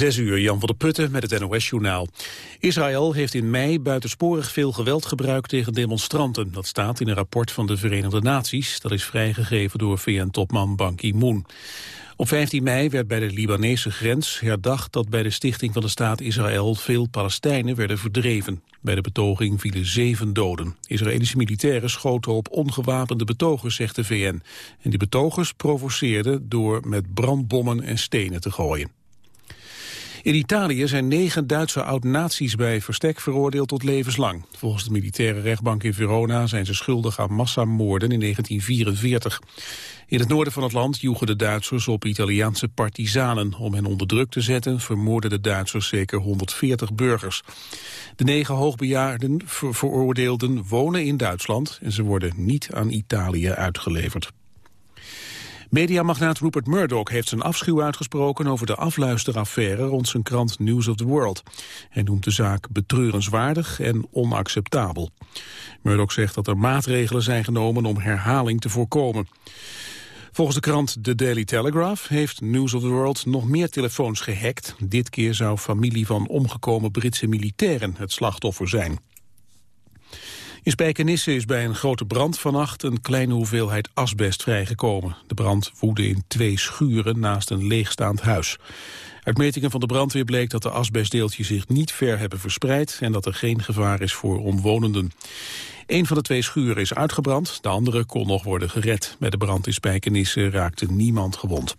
Zes uur, Jan van der Putten met het NOS-journaal. Israël heeft in mei buitensporig veel geweld gebruikt tegen demonstranten. Dat staat in een rapport van de Verenigde Naties. Dat is vrijgegeven door VN-topman Ban Ki-moon. Op 15 mei werd bij de Libanese grens herdacht dat bij de stichting van de staat Israël veel Palestijnen werden verdreven. Bij de betoging vielen zeven doden. Israëlische militairen schoten op ongewapende betogers, zegt de VN. En die betogers provoceerden door met brandbommen en stenen te gooien. In Italië zijn negen Duitse oud-nazi's bij verstek veroordeeld tot levenslang. Volgens de militaire rechtbank in Verona zijn ze schuldig aan massamoorden in 1944. In het noorden van het land joegen de Duitsers op Italiaanse partizanen. Om hen onder druk te zetten vermoorden de Duitsers zeker 140 burgers. De negen hoogbejaarden veroordeelden wonen in Duitsland en ze worden niet aan Italië uitgeleverd. Mediamagnaat Rupert Murdoch heeft zijn afschuw uitgesproken over de afluisteraffaire rond zijn krant News of the World. Hij noemt de zaak betreurenswaardig en onacceptabel. Murdoch zegt dat er maatregelen zijn genomen om herhaling te voorkomen. Volgens de krant The Daily Telegraph heeft News of the World nog meer telefoons gehackt. Dit keer zou familie van omgekomen Britse militairen het slachtoffer zijn. In Spijkenisse is bij een grote brand vannacht een kleine hoeveelheid asbest vrijgekomen. De brand woedde in twee schuren naast een leegstaand huis. Uit metingen van de brandweer bleek dat de asbestdeeltjes zich niet ver hebben verspreid en dat er geen gevaar is voor omwonenden. Een van de twee schuren is uitgebrand, de andere kon nog worden gered. Bij de brand in Spijkenisse raakte niemand gewond.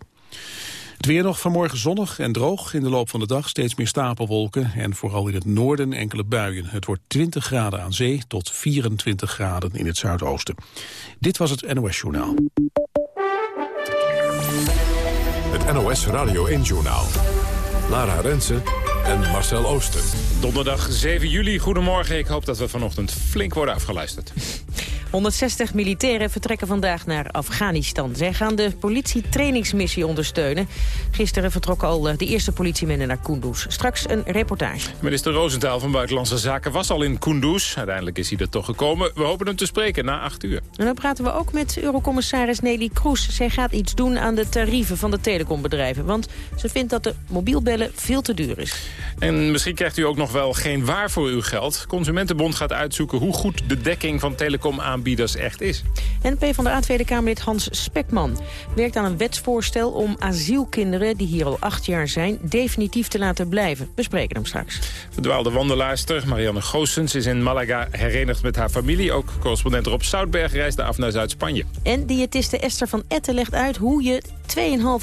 Het weer nog vanmorgen zonnig en droog. In de loop van de dag steeds meer stapelwolken. En vooral in het noorden enkele buien. Het wordt 20 graden aan zee tot 24 graden in het zuidoosten. Dit was het NOS Journaal. Het NOS Radio 1 Journaal. Lara Rensen en Marcel Ooster. Donderdag 7 juli, goedemorgen. Ik hoop dat we vanochtend flink worden afgeluisterd. 160 militairen vertrekken vandaag naar Afghanistan. Zij gaan de politietrainingsmissie ondersteunen. Gisteren vertrokken al eh, de eerste politiemennen naar Kunduz. Straks een reportage. Minister Roosentaal van Buitenlandse Zaken was al in Kunduz. Uiteindelijk is hij er toch gekomen. We hopen hem te spreken na 8 uur. En dan praten we ook met eurocommissaris Nelly Kroes. Zij gaat iets doen aan de tarieven van de telecombedrijven. Want ze vindt dat de mobielbellen veel te duur is. En misschien krijgt u ook nog wel geen waar voor uw geld. Consumentenbond gaat uitzoeken hoe goed de dekking van telecom aanbieders echt is. En PvdA Tweede Kamerlid Hans Spekman werkt aan een wetsvoorstel om asielkinderen die hier al acht jaar zijn definitief te laten blijven. We spreken hem straks. Verdwaalde wandelaarster Marianne Goossens is in Malaga herenigd met haar familie. Ook correspondent Rob Soutberg reisde af naar Zuid-Spanje. En diëtiste Esther van Etten legt uit hoe je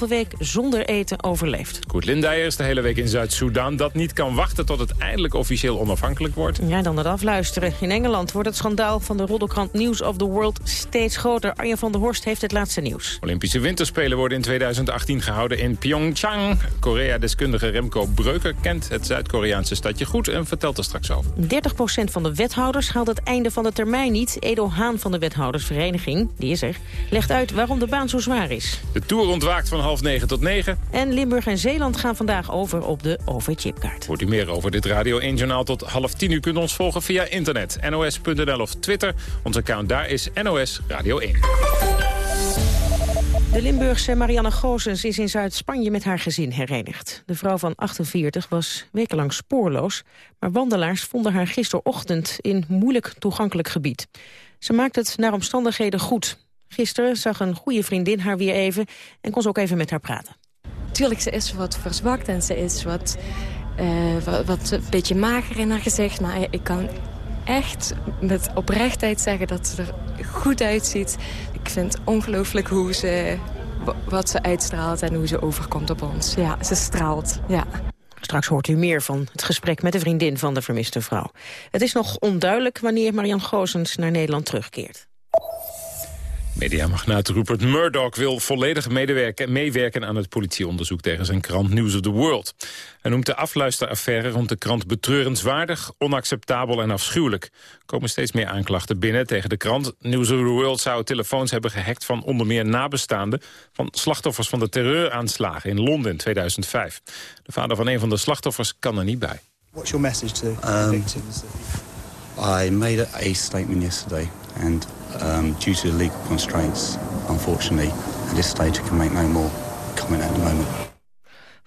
2,5 week zonder eten overleeft. Koert Lindijer is de hele week in Zuid-Soedan. Dat niet kan wachten tot het eindelijk officieel onafhankelijk wordt. Ja, dan het afluisteren. In Engeland wordt het schandaal van de roddelkrant News of the World steeds groter. Arjen van der Horst heeft het laatste nieuws. Olympische Winterspelen worden in 2018 gehouden in Pyeongchang. Korea-deskundige Remco Breuker kent het Zuid-Koreaanse stadje goed en vertelt er straks over. 30% van de wethouders haalt het einde van de termijn niet. Edo Haan van de wethoudersvereniging, die is er, legt uit waarom de baan zo zwaar is. De Tour ontwaakt van half negen tot negen. En Limburg en Zeeland gaan vandaag over op de OV-chipkaart. Hoort u meer over dit Radio 1-journaal tot half tien. U kunt ons volgen via internet, nos.nl of Twitter. Ons daar is NOS Radio 1. De Limburgse Marianne Goosens is in Zuid-Spanje met haar gezin herenigd. De vrouw van 48 was wekenlang spoorloos, maar wandelaars vonden haar gisterochtend in moeilijk toegankelijk gebied. Ze maakt het naar omstandigheden goed. Gisteren zag een goede vriendin haar weer even en kon ze ook even met haar praten. Tuurlijk, ze is wat verzwakt en ze is wat, uh, wat, wat, een beetje mager in haar gezicht. Maar ik kan echt met oprechtheid zeggen dat ze er goed uitziet. Ik vind ongelooflijk hoe ze, wat ze uitstraalt en hoe ze overkomt op ons. Ja, ze straalt, ja. Straks hoort u meer van het gesprek met de vriendin van de vermiste vrouw. Het is nog onduidelijk wanneer Marian Goosens naar Nederland terugkeert. Mediamagnaat Rupert Murdoch wil volledig meewerken aan het politieonderzoek tegen zijn krant News of the World. Hij noemt de afluisteraffaire rond de krant betreurenswaardig, onacceptabel en afschuwelijk. Er komen steeds meer aanklachten binnen tegen de krant. News of the World zou telefoons hebben gehackt van onder meer nabestaanden van slachtoffers van de terreuraanslagen in Londen in 2005. De vader van een van de slachtoffers kan er niet bij. What's your message to um, victims? I made a statement yesterday and um, due to the legal constraints, unfortunately, at this stage I can make no more comment at the moment.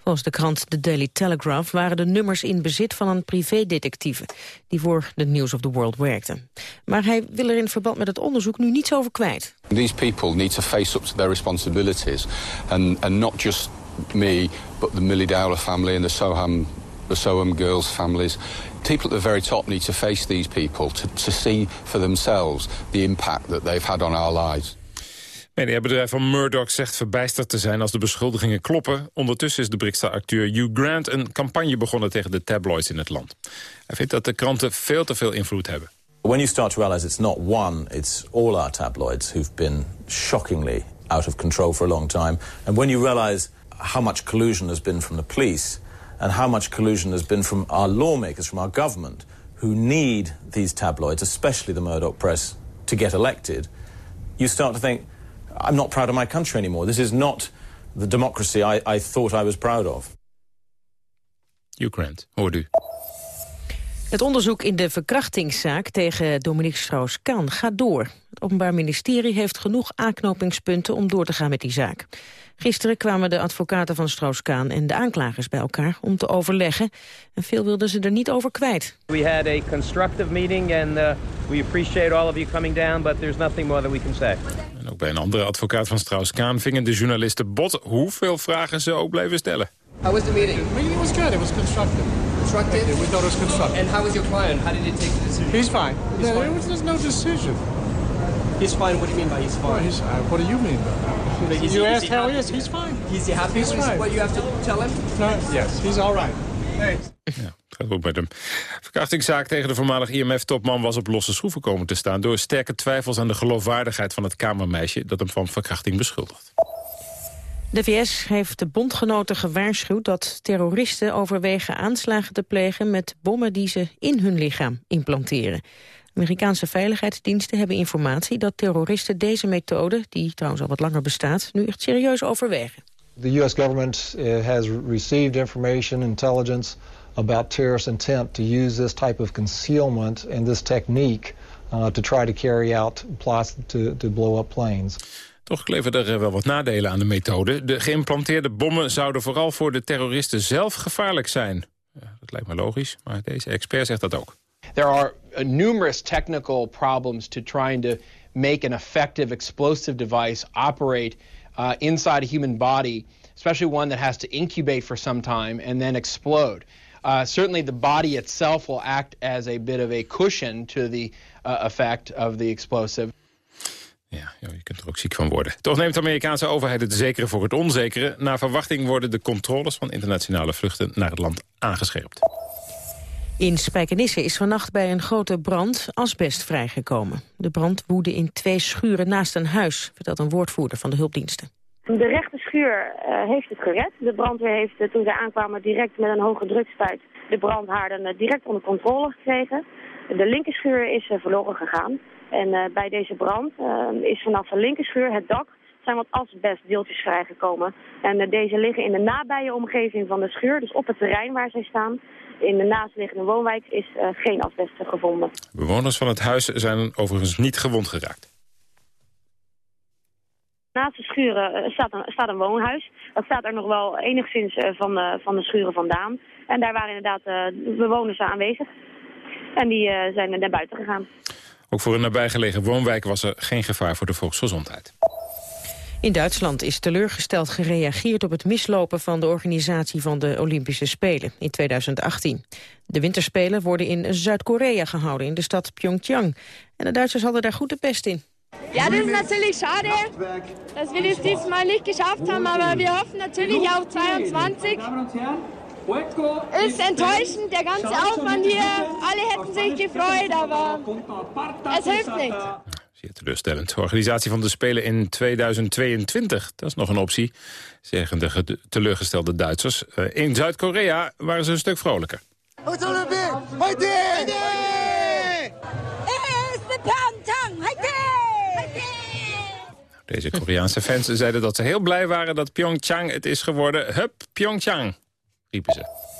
Volgens de krant The Daily Telegraph waren de nummers in bezit van een privédetectieve die voor de News of the World werkte. Maar hij wil er in verband met het onderzoek nu niets over kwijt. These people need to face up to their responsibilities and, and not just me, but the Millie Dowler family and the Soham, the Soham girls families. People at the very top need to face these people to, to see for themselves the impact that they've had on our lives. Mediabedrijf van Murdoch zegt verbijsterd te zijn als de beschuldigingen kloppen. Ondertussen is de Brixta-acteur Hugh Grant een campagne begonnen tegen de tabloids in het land. Hij vindt dat de kranten veel te veel invloed hebben. When you start to realize it's not one, it's all our tabloids who've been shockingly out of control for a long time. And when you realize how much collusion has been from the police and how much collusion there's been from our lawmakers, from our government, who need these tabloids, especially the Murdoch press, to get elected, you start to think, I'm not proud of my country anymore. This is not the democracy I, I thought I was proud of. Hugh Grant, hoort u. Het onderzoek in de verkrachtingszaak tegen Dominique Strauss-Kaan gaat door. Het Openbaar Ministerie heeft genoeg aanknopingspunten om door te gaan met die zaak. Gisteren kwamen de advocaten van Strauss-Kaan en de aanklagers bij elkaar om te overleggen. En veel wilden ze er niet over kwijt. We had a constructive meeting and uh, we appreciate all of you coming down, but there's nothing more that we can say. En ook bij een andere advocaat van Strauss-Kaan vingen de journalisten bot hoeveel vragen ze ook bleven stellen. How was the meeting? The meeting was good. It was constructive. Constructive? We thought it was constructive. And how was your client? How did he take the decision? He's fine. He's no, fine. There was, there's no decision. He's fine. What do you mean by he's Well, fine? he's, uh, what do you mean by that? Is you he- is asked he how he happy? is. He's fine. He's he happy He's with fine. what you have to tell him? No, yes, he's all right. Thanks. Ja, het gaat goed met hem. Verkrachtingszaak tegen de voormalig IMF-topman was op losse schroeven komen te staan... door sterke twijfels aan de geloofwaardigheid van het kamermeisje... dat hem van verkrachting beschuldigt. De VS heeft de bondgenoten gewaarschuwd dat terroristen overwegen aanslagen te plegen met bommen die ze in hun lichaam implanteren. Amerikaanse veiligheidsdiensten hebben informatie dat terroristen deze methode, die trouwens al wat langer bestaat, nu echt serieus overwegen. The U.S. government uh, has received information, intelligence about terrorist intent to use this type of concealment and this technique uh, to try to carry out plots to, to blow up planes. Toch kleven er wel wat nadelen aan de methode. De geïmplanteerde bommen zouden vooral voor de terroristen zelf gevaarlijk zijn. Dat lijkt me logisch, maar deze expert zegt dat ook. There are uh, numerous technical problems to trying to make an effective explosive device operate uh, inside a human body, especially one that has to incubate for some time and then explode. Uh, certainly, the body itself will act as a bit of a cushion to the uh, effect of the explosive. Ja, je kunt er ook ziek van worden. Toch neemt de Amerikaanse overheid het zekere voor het onzekere. Naar verwachting worden de controles van internationale vluchten naar het land aangescherpt. In Spijkenisse is vannacht bij een grote brand asbest vrijgekomen. De brand woedde in twee schuren naast een huis, vertelt een woordvoerder van de hulpdiensten. De rechte schuur eh, heeft het gered. De brandweer heeft eh, toen zij aankwamen direct met een hoge drukspuit de brandhaarden eh, direct onder controle gekregen. De linkerschuur is eh, verloren gegaan. En eh, bij deze brand eh, is vanaf de linkerschuur, het dak, zijn wat asbestdeeltjes vrijgekomen. En eh, deze liggen in de nabije omgeving van de schuur, dus op het terrein waar zij staan. In de naastliggende woonwijk is geen asbest gevonden. Bewoners van het huis zijn overigens niet gewond geraakt. Naast de schuren staat een, staat een woonhuis. Dat staat er nog wel enigszins van, de, van de schuren vandaan. En daar waren inderdaad eh, bewoners aanwezig. En die zijn naar buiten gegaan. Ook voor een nabijgelegen woonwijk was er geen gevaar voor de volksgezondheid. In Duitsland is teleurgesteld gereageerd op het mislopen van de organisatie van de Olympische Spelen in 2018. De winterspelen worden in Zuid-Korea gehouden, in de stad Pyeongchang. En de Duitsers hadden daar goed de pest in. Ja, das ist natürlich schade, dass wir das diesmal nicht geschafft haben, aber wir hoffen natürlich auf 22. Ist enttäuschend, der ganze Aufwand hier. Alle hätten sich gefreut, aber es hilft nicht. Zeer teleurstellend. De organisatie van de Spelen in 2022, dat is nog een optie, zeggen de ge- teleurgestelde Duitsers. Eh, In Zuid-Korea waren ze een stuk vrolijker. Deze Koreaanse fans zeiden dat ze heel blij waren dat Pyeongchang het is geworden. Hup, Pyeongchang, riepen ze.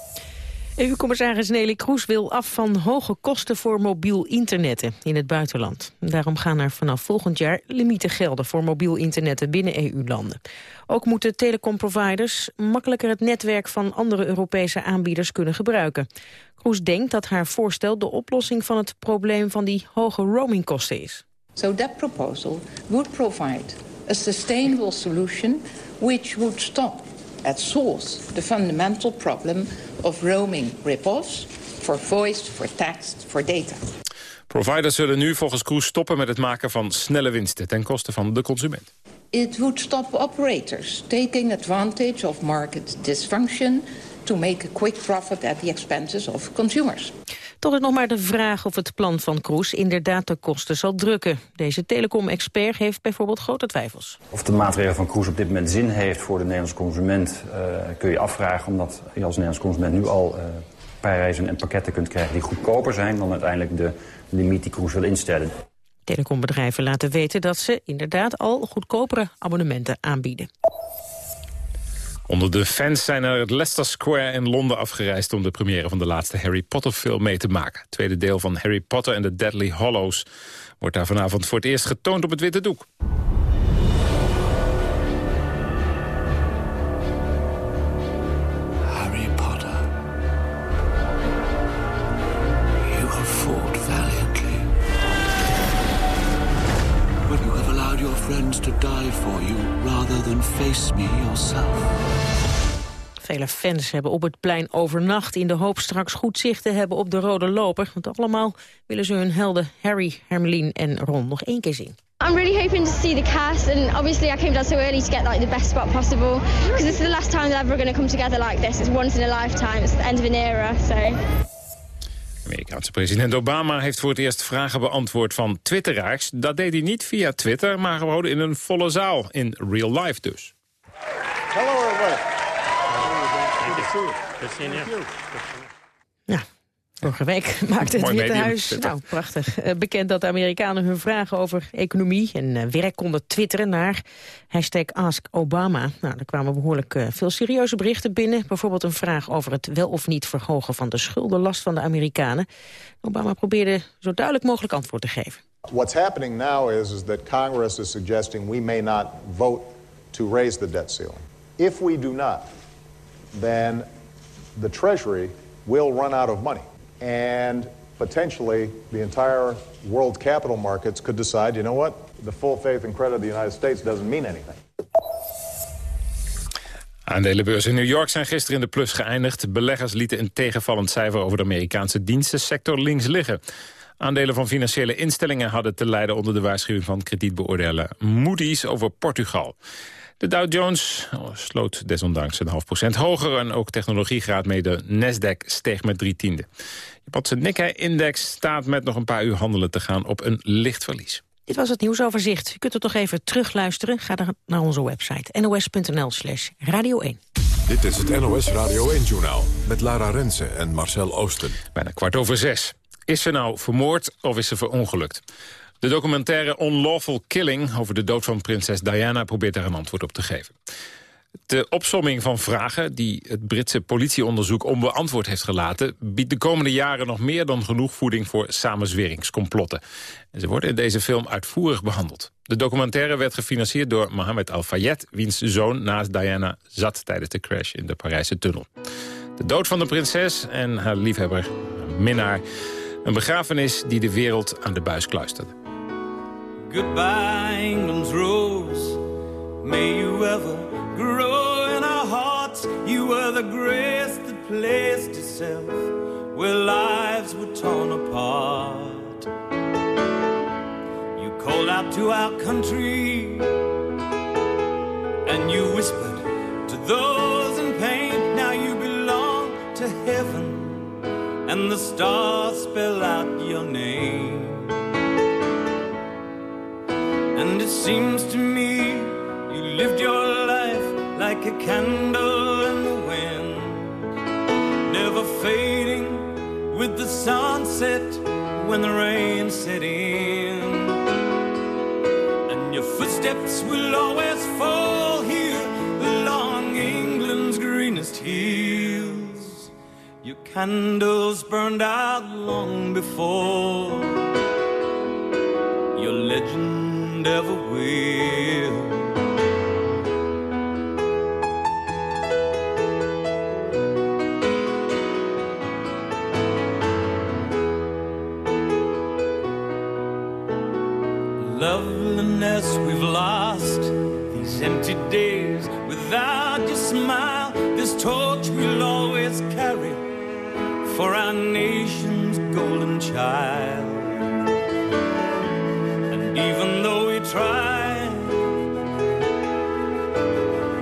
EU-commissaris Nelly Kroes wil af van hoge kosten voor mobiel internetten in het buitenland. Daarom gaan er vanaf volgend jaar limieten gelden voor mobiel internetten binnen EU-landen. Ook moeten telecomproviders makkelijker het netwerk van andere Europese aanbieders kunnen gebruiken. Kroes denkt dat haar voorstel de oplossing van het probleem van die hoge roamingkosten is. So that proposal would provide a sustainable solution which would stop at source the fundamental problem of roaming rip-offs for voice, for text, for data. Providers zullen nu volgens Kroes stoppen met het maken van snelle winsten ten koste van de consument. It would stop operators taking advantage of market dysfunction to make a quick profit at the expenses of consumers. Toch is nog maar de vraag of het plan van Kroes inderdaad de kosten zal drukken. Deze telecom-expert heeft bijvoorbeeld grote twijfels. Of de maatregel van Kroes op dit moment zin heeft voor de Nederlandse consument... Uh, kun je afvragen, omdat je als Nederlandse consument nu al uh, prijzen en pakketten kunt krijgen... die goedkoper zijn dan uiteindelijk de limiet die Kroes wil instellen. Telecombedrijven laten weten dat ze inderdaad al goedkopere abonnementen aanbieden. Onder de fans zijn er het Leicester Square in Londen afgereisd... om de première van de laatste Harry Potter-film mee te maken. Het tweede deel van Harry Potter en de Deadly Hollows... wordt daar vanavond voor het eerst getoond op het witte doek. To die for you... face me yourself. Vele fans hebben op het plein overnacht in de hoop straks goed zicht te hebben op de rode loper. Want allemaal willen ze hun helden Harry, Hermeline en Ron nog één keer zien. I'm really hoping to see the cast and obviously I came down so early to get like the best spot possible because this is the last time that we're going to come together like this. It's once in a lifetime. It's the end of an era. So. Amerikaanse president Obama heeft voor het eerst vragen beantwoord van twitteraars. Dat deed hij niet via Twitter, maar gewoon in een volle zaal. In real life dus. Hello everybody. Vorige week maakte het Witte Huis... Nou, prachtig. Eh, bekend dat de Amerikanen hun vragen over economie en eh, werk konden twitteren naar hashtag Ask Obama. Nou, er kwamen behoorlijk eh, veel serieuze berichten binnen. Bijvoorbeeld een vraag over het wel of niet verhogen van de schuldenlast van de Amerikanen. Obama probeerde zo duidelijk mogelijk antwoord te geven. What's happening now is, is that Congress is suggesting we may not vote to raise the debt ceiling. If we do not, then the Treasury will run out of money. And potentially the entire world capital markets could decide, you know what, the full faith and credit of the United States doesn't mean anything. Aandelenbeurzen in New York zijn gisteren in de plus geëindigd. Beleggers lieten een tegenvallend cijfer over de Amerikaanse dienstensector links liggen. Aandelen van financiële instellingen hadden te lijden onder de waarschuwing van kredietbeoordelaar Moody's over Portugal. De Dow Jones sloot desondanks een half procent hoger... en ook technologiegraad mee de Nasdaq steeg met drie tiende. Japanse Nikkei-index staat met nog een paar uur handelen te gaan op een licht verlies. Dit was het nieuwsoverzicht. U kunt het toch even terugluisteren. Ga dan naar onze website nos.nl slash radio 1. Dit is het NOS Radio 1-journaal met Lara Rensen en Marcel Oosten. Bijna kwart over zes. Is ze nou vermoord of is ze verongelukt? De documentaire Unlawful Killing over de dood van prinses Diana probeert daar een antwoord op te geven. De opsomming van vragen die het Britse politieonderzoek onbeantwoord heeft gelaten... biedt de komende jaren nog meer dan genoeg voeding voor samenzweringscomplotten. En ze worden in deze film uitvoerig behandeld. De documentaire werd gefinancierd door Mohamed Al-Fayed... wiens zoon naast Diana zat tijdens de crash in de Parijse tunnel. De dood van de prinses en haar liefhebber, minnaar... een begrafenis die de wereld aan de buis kluisterde. Goodbye, England's rose. May you ever grow in our hearts. You were the grace that placed itself where lives were torn apart. You called out to our country and you whispered to those in pain. Now you belong to heaven and the stars spell out your name. And it seems to me you lived your life like a candle in the wind, never fading with the sunset when the rain set in. And your footsteps will always fall here along England's greenest hills. Your candles burned out long before your legend ever will. Loveliness we've lost, these empty days without your smile, this torch we'll always carry for our nation's golden child. And even though we try,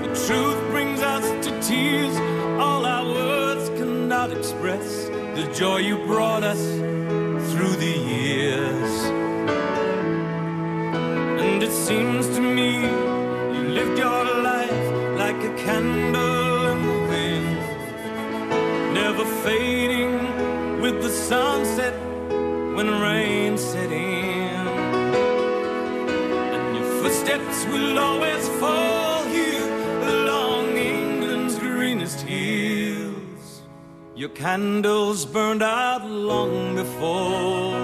the truth brings us to tears. All our words cannot express the joy you brought us seems to me you lived your life like a candle in the wind, never fading with the sunset when rain set in. And your footsteps will always fall here along England's greenest hills. Your candles burned out long before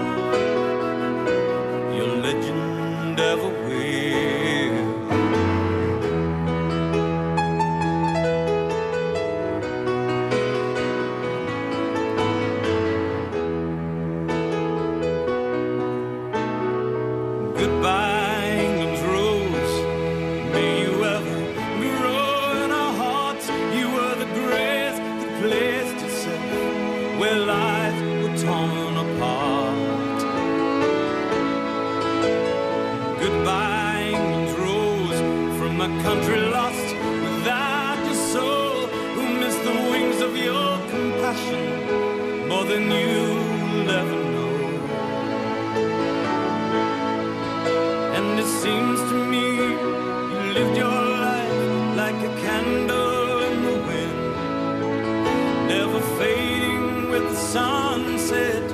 seems to me you lived your life like a candle in the wind, never fading with the sunset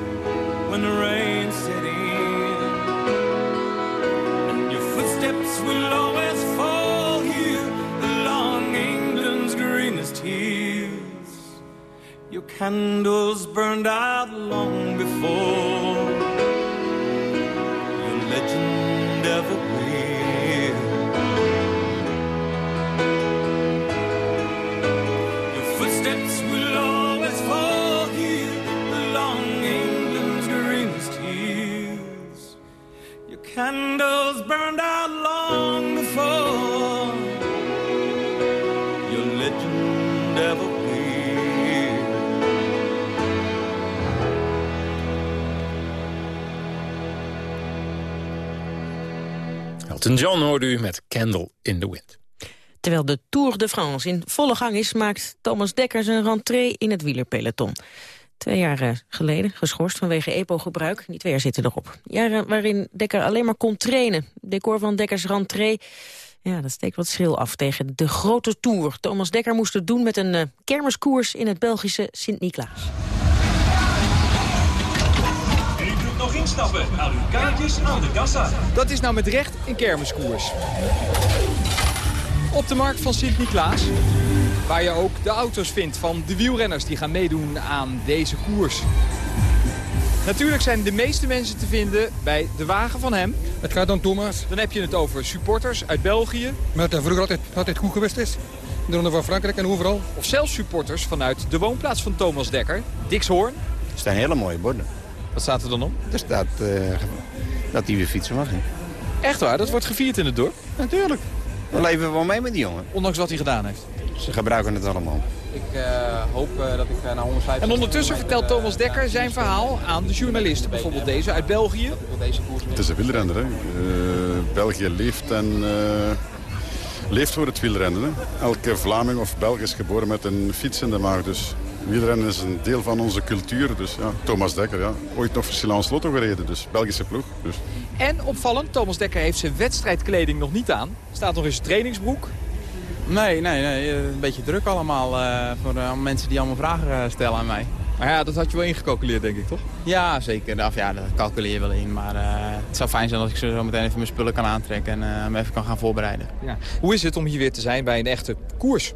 when the rain set in. And your footsteps will always fall here along England's greenest hills. Your candles burned out long before Elton John hoorde u met Candle in the Wind. Terwijl de Tour de France in volle gang is... maakt Thomas Dekker zijn rentree in het wielerpeloton. Twee jaar geleden geschorst vanwege EPO-gebruik. Die twee jaar zitten erop. Jaren waarin Dekker alleen maar kon trainen. Decor van Dekkers rentree... Ja, dat steekt wat schil af tegen de grote Tour. Thomas Dekker moest het doen met een eh, kermiskoers in het Belgische Sint-Niklaas. Nog instappen. Haal uw kaartjes aan de kassa. Dat is nou met recht een kermiskoers. Op de markt van Sint-Niklaas. Waar je ook de auto's vindt van de wielrenners die gaan meedoen aan deze koers. Natuurlijk zijn de meeste mensen te vinden bij de wagen van hem. Het gaat om Thomas. Dan heb je het over supporters uit België. Maar dat vroeger altijd, altijd goed geweest is. In de Ronde van Frankrijk en overal. Of zelfs supporters vanuit de woonplaats van Thomas Dekker, Dixhoorn. Er staan hele mooie borden. Wat staat er dan op? Er staat eh, dat hij weer fietsen mag. Hè? Echt waar? Dat wordt gevierd in het dorp? Natuurlijk. We leven wel mee met die jongen. Ondanks wat hij gedaan heeft. Ze gebruiken het allemaal. Ik uh, hoop uh, dat ik uh, naar 150... En ondertussen vertelt Thomas Dekker zijn verhaal aan de journalisten. Bijvoorbeeld deze uit België. Het is een wielrenner. Hè. België leeft en leeft voor het wielrennen. Hè. Elke Vlaming of Belg is geboren met een fiets in de maag. Dus wielrennen is een deel van onze cultuur. Dus ja, Thomas Dekker, ja. ooit nog voor Silence Lotto gereden. Dus Belgische ploeg. Dus. En opvallend, Thomas Dekker heeft zijn wedstrijdkleding nog niet aan. Staat nog in zijn trainingsbroek. Nee, nee, nee, een beetje druk allemaal uh, voor uh, mensen die allemaal vragen uh, stellen aan mij. Maar ja, dat had je wel ingecalculeerd, denk ik, toch? Ja, zeker. Of ja, dat calculeer je wel in. Maar het zou fijn zijn als ik zo meteen even mijn spullen kan aantrekken en me even kan gaan voorbereiden. Ja. Hoe is het om hier weer te zijn bij een echte koers?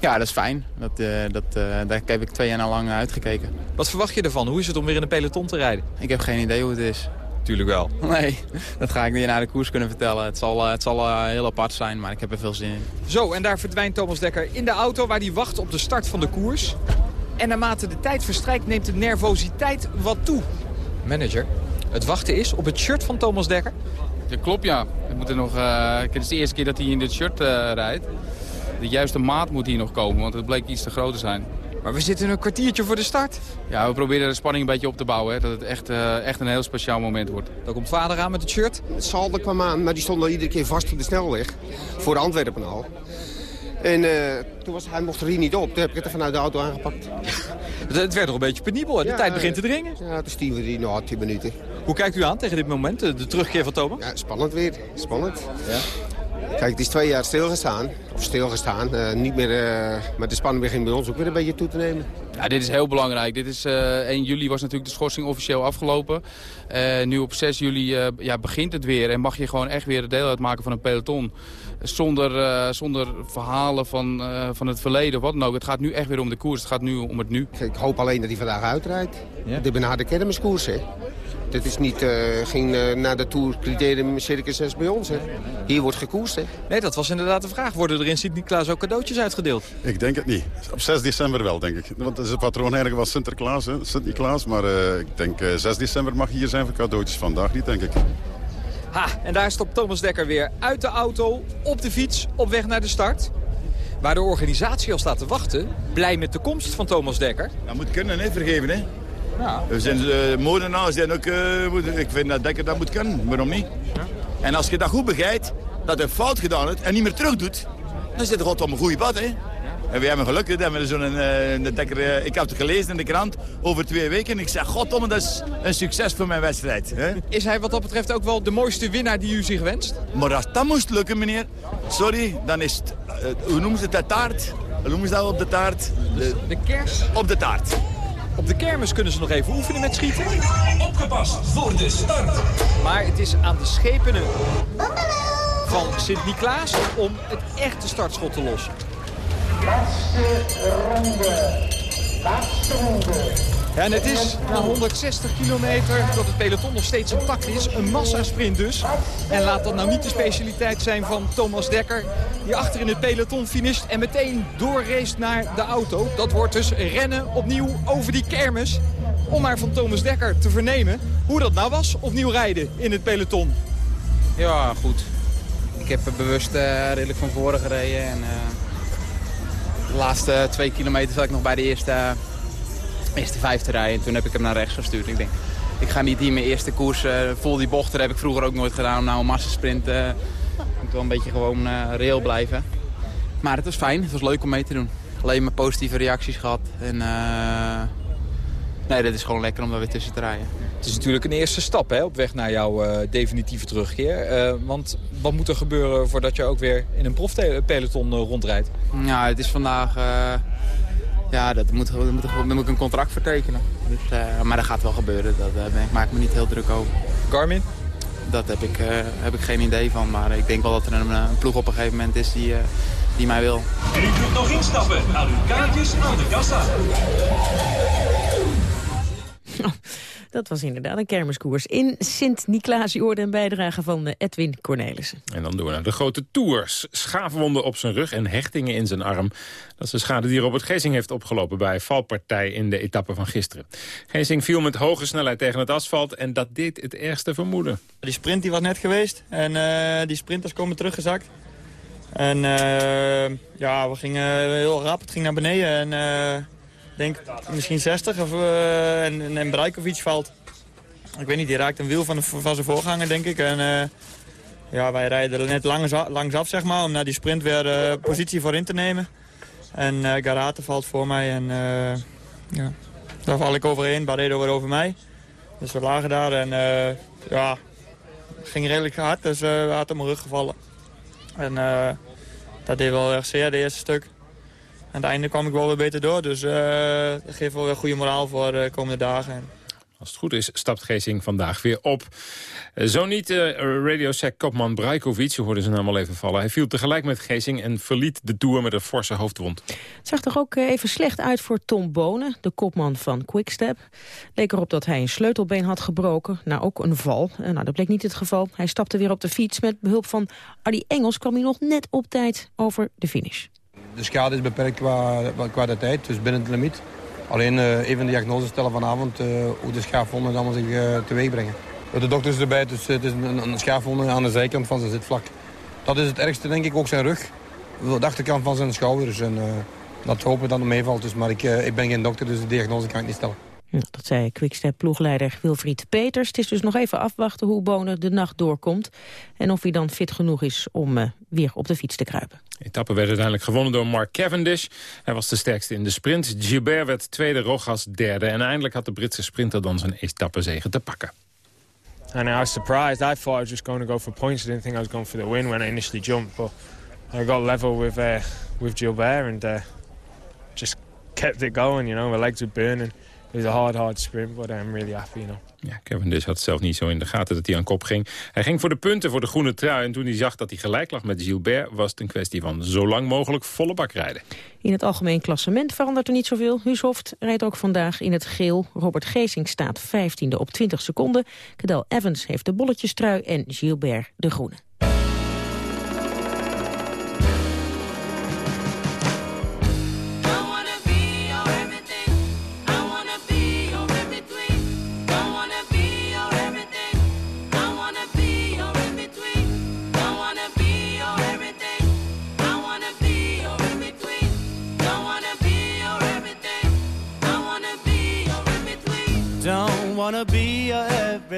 Ja, dat is fijn. Dat, eh, dat, eh, daar heb ik twee jaar lang uitgekeken. Wat verwacht je ervan? Hoe is het om weer in een peloton te rijden? Ik heb geen idee hoe het is. Tuurlijk wel. Nee, dat ga ik niet naar de koers kunnen vertellen. Het zal, eh, het zal heel apart zijn, maar ik heb er veel zin in. Zo, en daar verdwijnt Thomas Dekker in de auto waar hij wacht op de start van de koers. En naarmate de tijd verstrijkt neemt de nervositeit wat toe. Manager, het wachten is op het shirt van Thomas Dekker. Dat klopt, ja. We moeten nog, eh, het is de eerste keer dat hij in dit shirt eh, rijdt. De juiste maat moet hier nog komen, want het bleek iets te groot te zijn. Maar we zitten een kwartiertje voor de start. Ja, we proberen de spanning een beetje op te bouwen. Hè, dat het echt, eh, echt een heel speciaal moment wordt. Dan komt vader aan met het shirt. Het Salde kwam aan, maar die stond al iedere keer vast op de snelweg. Voor Antwerpen al. En eh, toen was, hij mocht er hier niet op. Toen heb ik het er vanuit de auto aangepakt. Het werd nog een beetje penibel, hè? de Ja, tijd begint te dringen. Ja, toen stien we die nog 10 minuten. Hoe kijkt u aan tegen dit moment, de de terugkeer van Thomas? Ja, spannend weer. Spannend. Ja. Kijk, het is twee jaar stilgestaan. Of stilgestaan. eh, niet meer, eh, maar de spanning begint bij ons ook weer een beetje toe te nemen. Ja, dit is heel belangrijk. Dit is, eh 1 juli was natuurlijk de schorsing officieel afgelopen. Nu op 6 juli ja, begint het weer en mag je gewoon echt weer deel uitmaken van een peloton. Zonder, zonder verhalen van, van het verleden of wat dan ook. Het gaat nu echt weer om de koers. Het gaat nu om het nu. Ik hoop alleen dat hij vandaag uitrijdt. Dit is een harde kermiskoers, hè. Dit is niet eh, geen uh, naar de Tour criterium circus 6 bij ons, hè. Hier wordt gekoerst, hè. Nee, dat was inderdaad de vraag. Worden er in Sint-Niklaas ook cadeautjes uitgedeeld? Ik denk het niet. Op 6 december wel, denk ik. Want het is het patroon eigenlijk van Sinterklaas, hè? Sint-Niklaas. Maar eh, ik denk eh 6 december mag hier zijn voor cadeautjes. Vandaag niet, denk ik. Ha, en daar stopt Thomas Dekker weer uit de auto, op de fiets, op weg naar de start. Waar de organisatie al staat te wachten, blij met de komst van Thomas Dekker. Dat moet kunnen, hè, vergeven. Hè. Ja. We zijn uh, moordenaars zijn ook... eh, ik vind dat Dekker dat moet kunnen. Waarom niet? En als je dat goed begrijpt, dat hij fout gedaan heeft en niet meer terug doet... dan zit God op een goede pad, hè. En we hebben geluk, dat we zo'n eh, een Dekker... eh, ik heb het gelezen in de krant over twee weken. En ik zeg, goddomme, dat is een succes voor mijn wedstrijd. Hè. Is hij wat dat betreft ook wel de mooiste winnaar die u zich wenst? Maar als dat moest lukken, meneer, sorry, dan is het, eh, hoe noemen ze het, de taart? Hoe noemen ze dat op de taart? De, de kers? Op de taart. Op de kermis kunnen ze nog even oefenen met schieten. Opgepast voor de start. Maar het is aan de schepenen van Sint-Niklaas om het echte startschot te lossen. Laatste ronde. Laatste ronde. En het is na 160 kilometer dat het peloton nog steeds intact is. Een massasprint dus. En laat dat nou niet de specialiteit zijn van Thomas Dekker. Die achter in het peloton finisht en meteen doorrace naar de auto. Dat wordt dus rennen opnieuw over die kermis. Om maar van Thomas Dekker te vernemen hoe dat nou was opnieuw rijden in het peloton. Ja, goed. Ik heb bewust eh, redelijk van voren gereden. En, eh, de laatste twee kilometer zat ik nog bij de eerste, eh, eerste vijf te rijden. En toen heb ik hem naar rechts gestuurd. Ik denk, ik ga niet hier mijn eerste koers eh, vol die bochten. Dat heb ik vroeger ook nooit gedaan. Nou een massasprint eh moet wel een beetje gewoon reëel blijven. Maar het was fijn. Het was leuk om mee te doen. Alleen maar positieve reacties gehad. En nee, dat is gewoon lekker om daar weer tussen te rijden. Het is natuurlijk een eerste stap hè, op weg naar jouw definitieve terugkeer. Want wat moet er gebeuren voordat je ook weer in een profpeloton uh, rondrijdt? Ja, het is vandaag... ja, dat moet, dat moet, daar moet ik een contract voor tekenen. Dus, eh, maar dat gaat wel gebeuren. Dat eh, ben, ik maak me niet heel druk over. Garmin? Dat heb ik, eh, heb ik geen idee van. Maar ik denk wel dat er een, een ploeg op een gegeven moment is die, eh, die mij wil. En u kunt nog instappen. Haal uw kaartjes aan de kassa. Dat was inderdaad een kermiskoers. In Sint-Niklaas, je hoorde een bijdrage van eh, Edwin Cornelissen. En dan door naar de grote tours. Schaafwonden op zijn rug en hechtingen in zijn arm. Dat is de schade die Robert Geesing heeft opgelopen bij valpartij in de etappe van gisteren. Geesing viel met hoge snelheid tegen het asfalt en dat deed het ergste vermoeden. Die sprint die was net geweest en eh, die sprinters komen teruggezakt. En eh, ja, we gingen heel rap, het ging naar beneden en eh, denk misschien 60 of, eh, en, en Brajkovic valt. Ik weet niet, die raakt een wiel van, de, van zijn voorganger denk ik. En eh, ja, wij rijden er net langs, af zeg maar, om naar die sprint weer eh, positie voor in te nemen. En Garate valt voor mij en ja, daar val ik overheen, Barredo weer over mij. Dus we lagen daar en ja, ging redelijk hard, dus we hadden op mijn rug gevallen. En dat deed wel erg zeer, de eerste stuk. Aan het einde kwam ik wel weer beter door, dus eh, dat geeft wel weer goede moraal voor de komende dagen. Als het goed is, stapt Geesing vandaag weer op. Eh, Zo niet uh, radiosec-kopman Brajkovic, je hoorde zijn naam al even vallen. Hij viel tegelijk met Geesing en verliet de Tour met een forse hoofdwond. Het zag toch ook eh, even slecht uit voor Tom Bonen, de kopman van Quickstep. Leek erop dat hij een sleutelbeen had gebroken, nou ook een val. Nou, dat bleek niet het geval. Hij stapte weer op de fiets. Met behulp van Ardy Engels kwam hij nog net op tijd over de finish. De schade is beperkt qua, qua de tijd, dus binnen het limiet. Alleen uh, even de diagnose stellen vanavond uh, hoe de schaafwonden allemaal zich uh, teweeg brengen. De dokter is erbij, dus het is een, een aan de zijkant van zijn zitvlak. Dat is het ergste, denk ik, ook zijn rug. De achterkant van zijn schouders. En, dat hopen dat het meevalt. Dus, maar ik, ik ben geen dokter, dus de diagnose kan ik niet stellen. Dat zei Quickstep-ploegleider Wilfried Peters. Het is dus nog even afwachten hoe Bonen de nacht doorkomt... en of hij dan fit genoeg is om uh, weer op de fiets te kruipen. De etappe werd uiteindelijk gewonnen door Mark Cavendish. Hij was de sterkste in de sprint. Gilbert werd tweede, Rogas derde. En eindelijk had de Britse sprinter dan zijn etappezege te pakken. And I was surprised. I thought I was just going to go for points. I didn't think I was going for the win when I initially jumped. But I got level with, uh, with Gilbert and uh, just kept it going, you know. My legs were burning. It was a hard, hard sprint, but I'm really happy, you know. Ja, Cavendish had zelf niet zo in de gaten dat hij aan kop ging. Hij ging voor de punten voor de groene trui. En toen hij zag dat hij gelijk lag met Gilbert... was het een kwestie van zo lang mogelijk volle bak rijden. In het algemeen klassement verandert er niet zoveel. Huushoft rijdt ook vandaag in het geel. Robert Geesing staat 15e op 20 seconden. Cadel Evans heeft de bolletjestrui en Gilbert de groene.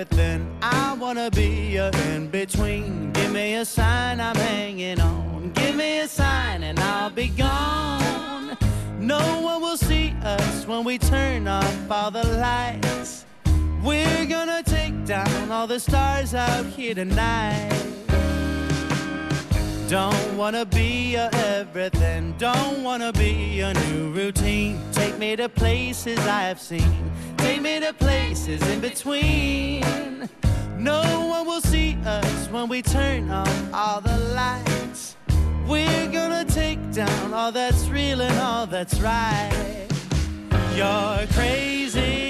Everything. I wanna be your in between. Give me a sign, I'm hanging on. Give me a sign, and I'll be gone. No one will see us when we turn off all the lights. We're gonna take down all the stars out here tonight. Don't wanna be your everything. Don't wanna be a new routine. Take me to places I've seen. Take me to places in between. No one will see us when we turn on all the lights. We're gonna take down all that's real and all that's right. You're crazy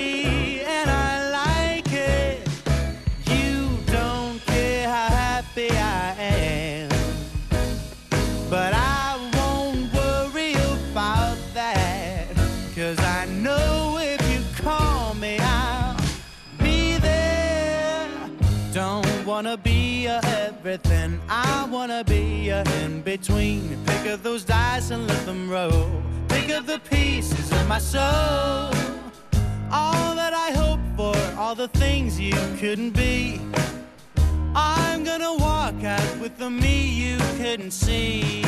wanna be a everything. I wanna be a in between. Pick up those dice and let them roll. Pick up the pieces of my soul. All that I hope for, all the things you couldn't be. I'm gonna walk out with the me you couldn't see.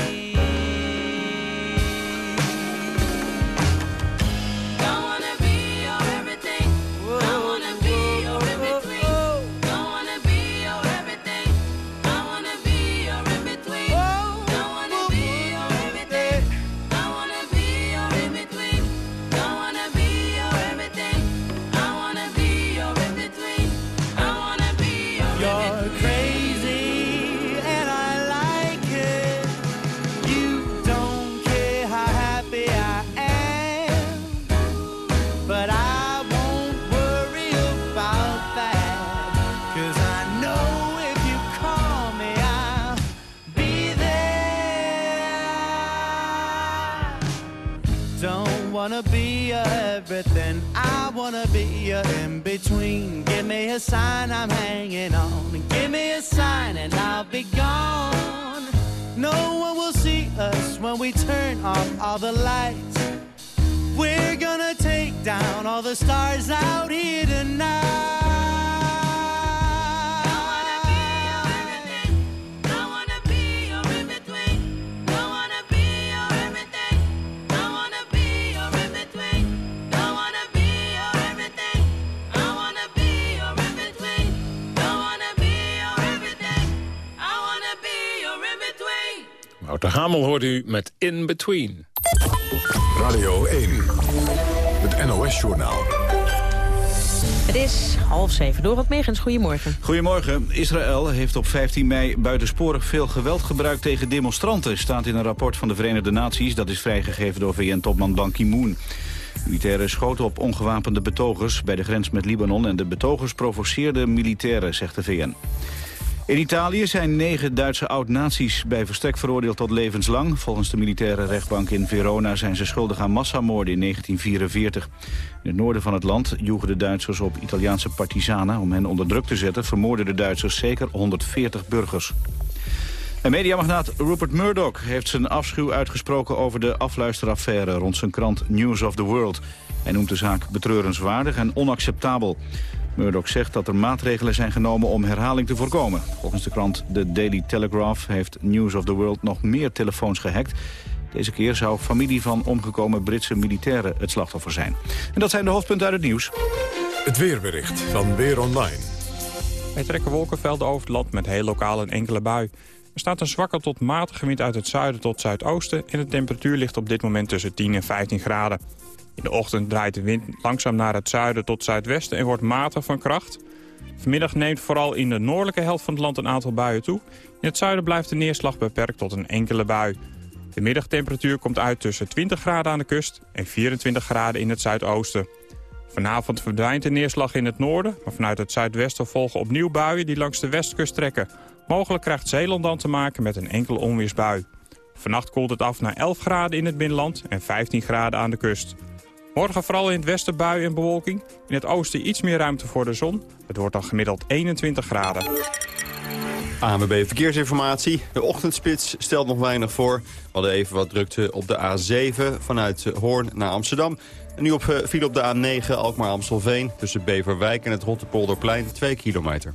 The stars out here tonight. Wouter Hamel hoort u met In Between. Radio 1, het NOS-journaal. Het is half zeven. Dorot Megens, goedemorgen. Goedemorgen. Israël heeft op 15 mei buitensporig veel geweld gebruikt tegen demonstranten. Staat in een rapport van de Verenigde Naties. Dat is vrijgegeven door VN-topman Ban Ki-moon. Militairen schoten op ongewapende betogers bij de grens met Libanon... en de betogers provoceerden militairen, zegt de VN. In Italië zijn negen Duitse oud-nazi's bij verstek veroordeeld tot levenslang. Volgens de militaire rechtbank in Verona zijn ze schuldig aan massamoorden in 1944. In het noorden van het land joegen de Duitsers op Italiaanse partisanen. Om hen onder druk te zetten vermoorden de Duitsers zeker 140 burgers. En mediamagnaat Rupert Murdoch heeft zijn afschuw uitgesproken over de afluisteraffaire rond zijn krant News of the World. Hij noemt de zaak betreurenswaardig en onacceptabel. Murdoch zegt dat er maatregelen zijn genomen om herhaling te voorkomen. Volgens de krant The Daily Telegraph heeft News of the World nog meer telefoons gehackt. Deze keer zou familie van omgekomen Britse militairen het slachtoffer zijn. En dat zijn de hoofdpunten uit het nieuws. Het weerbericht van Weer Online. Er trekken wolkenvelden over het land met heel lokaal een enkele bui. Er staat een zwakke tot matige wind uit het zuiden tot zuidoosten... en de temperatuur ligt op dit moment tussen 10 en 15 graden. In de ochtend draait de wind langzaam naar het zuiden tot zuidwesten en wordt matig van kracht. Vanmiddag neemt vooral in de noordelijke helft van het land een aantal buien toe. In het zuiden blijft de neerslag beperkt tot een enkele bui. De middagtemperatuur komt uit tussen 20 graden aan de kust en 24 graden in het zuidoosten. Vanavond verdwijnt de neerslag in het noorden, maar vanuit het zuidwesten volgen opnieuw buien die langs de westkust trekken. Mogelijk krijgt Zeeland dan te maken met een enkele onweersbui. Vannacht koelt het af naar 11 graden in het binnenland en 15 graden aan de kust. Morgen vooral in het westen bui en bewolking. In het oosten iets meer ruimte voor de zon. Het wordt dan gemiddeld 21 graden. ANWB Verkeersinformatie. De ochtendspits stelt nog weinig voor. We hadden even wat drukte op de A7 vanuit Hoorn naar Amsterdam. En nu op, eh, file op de A9 Alkmaar-Amstelveen... tussen Beverwijk en het Rotterpolderplein 2 kilometer.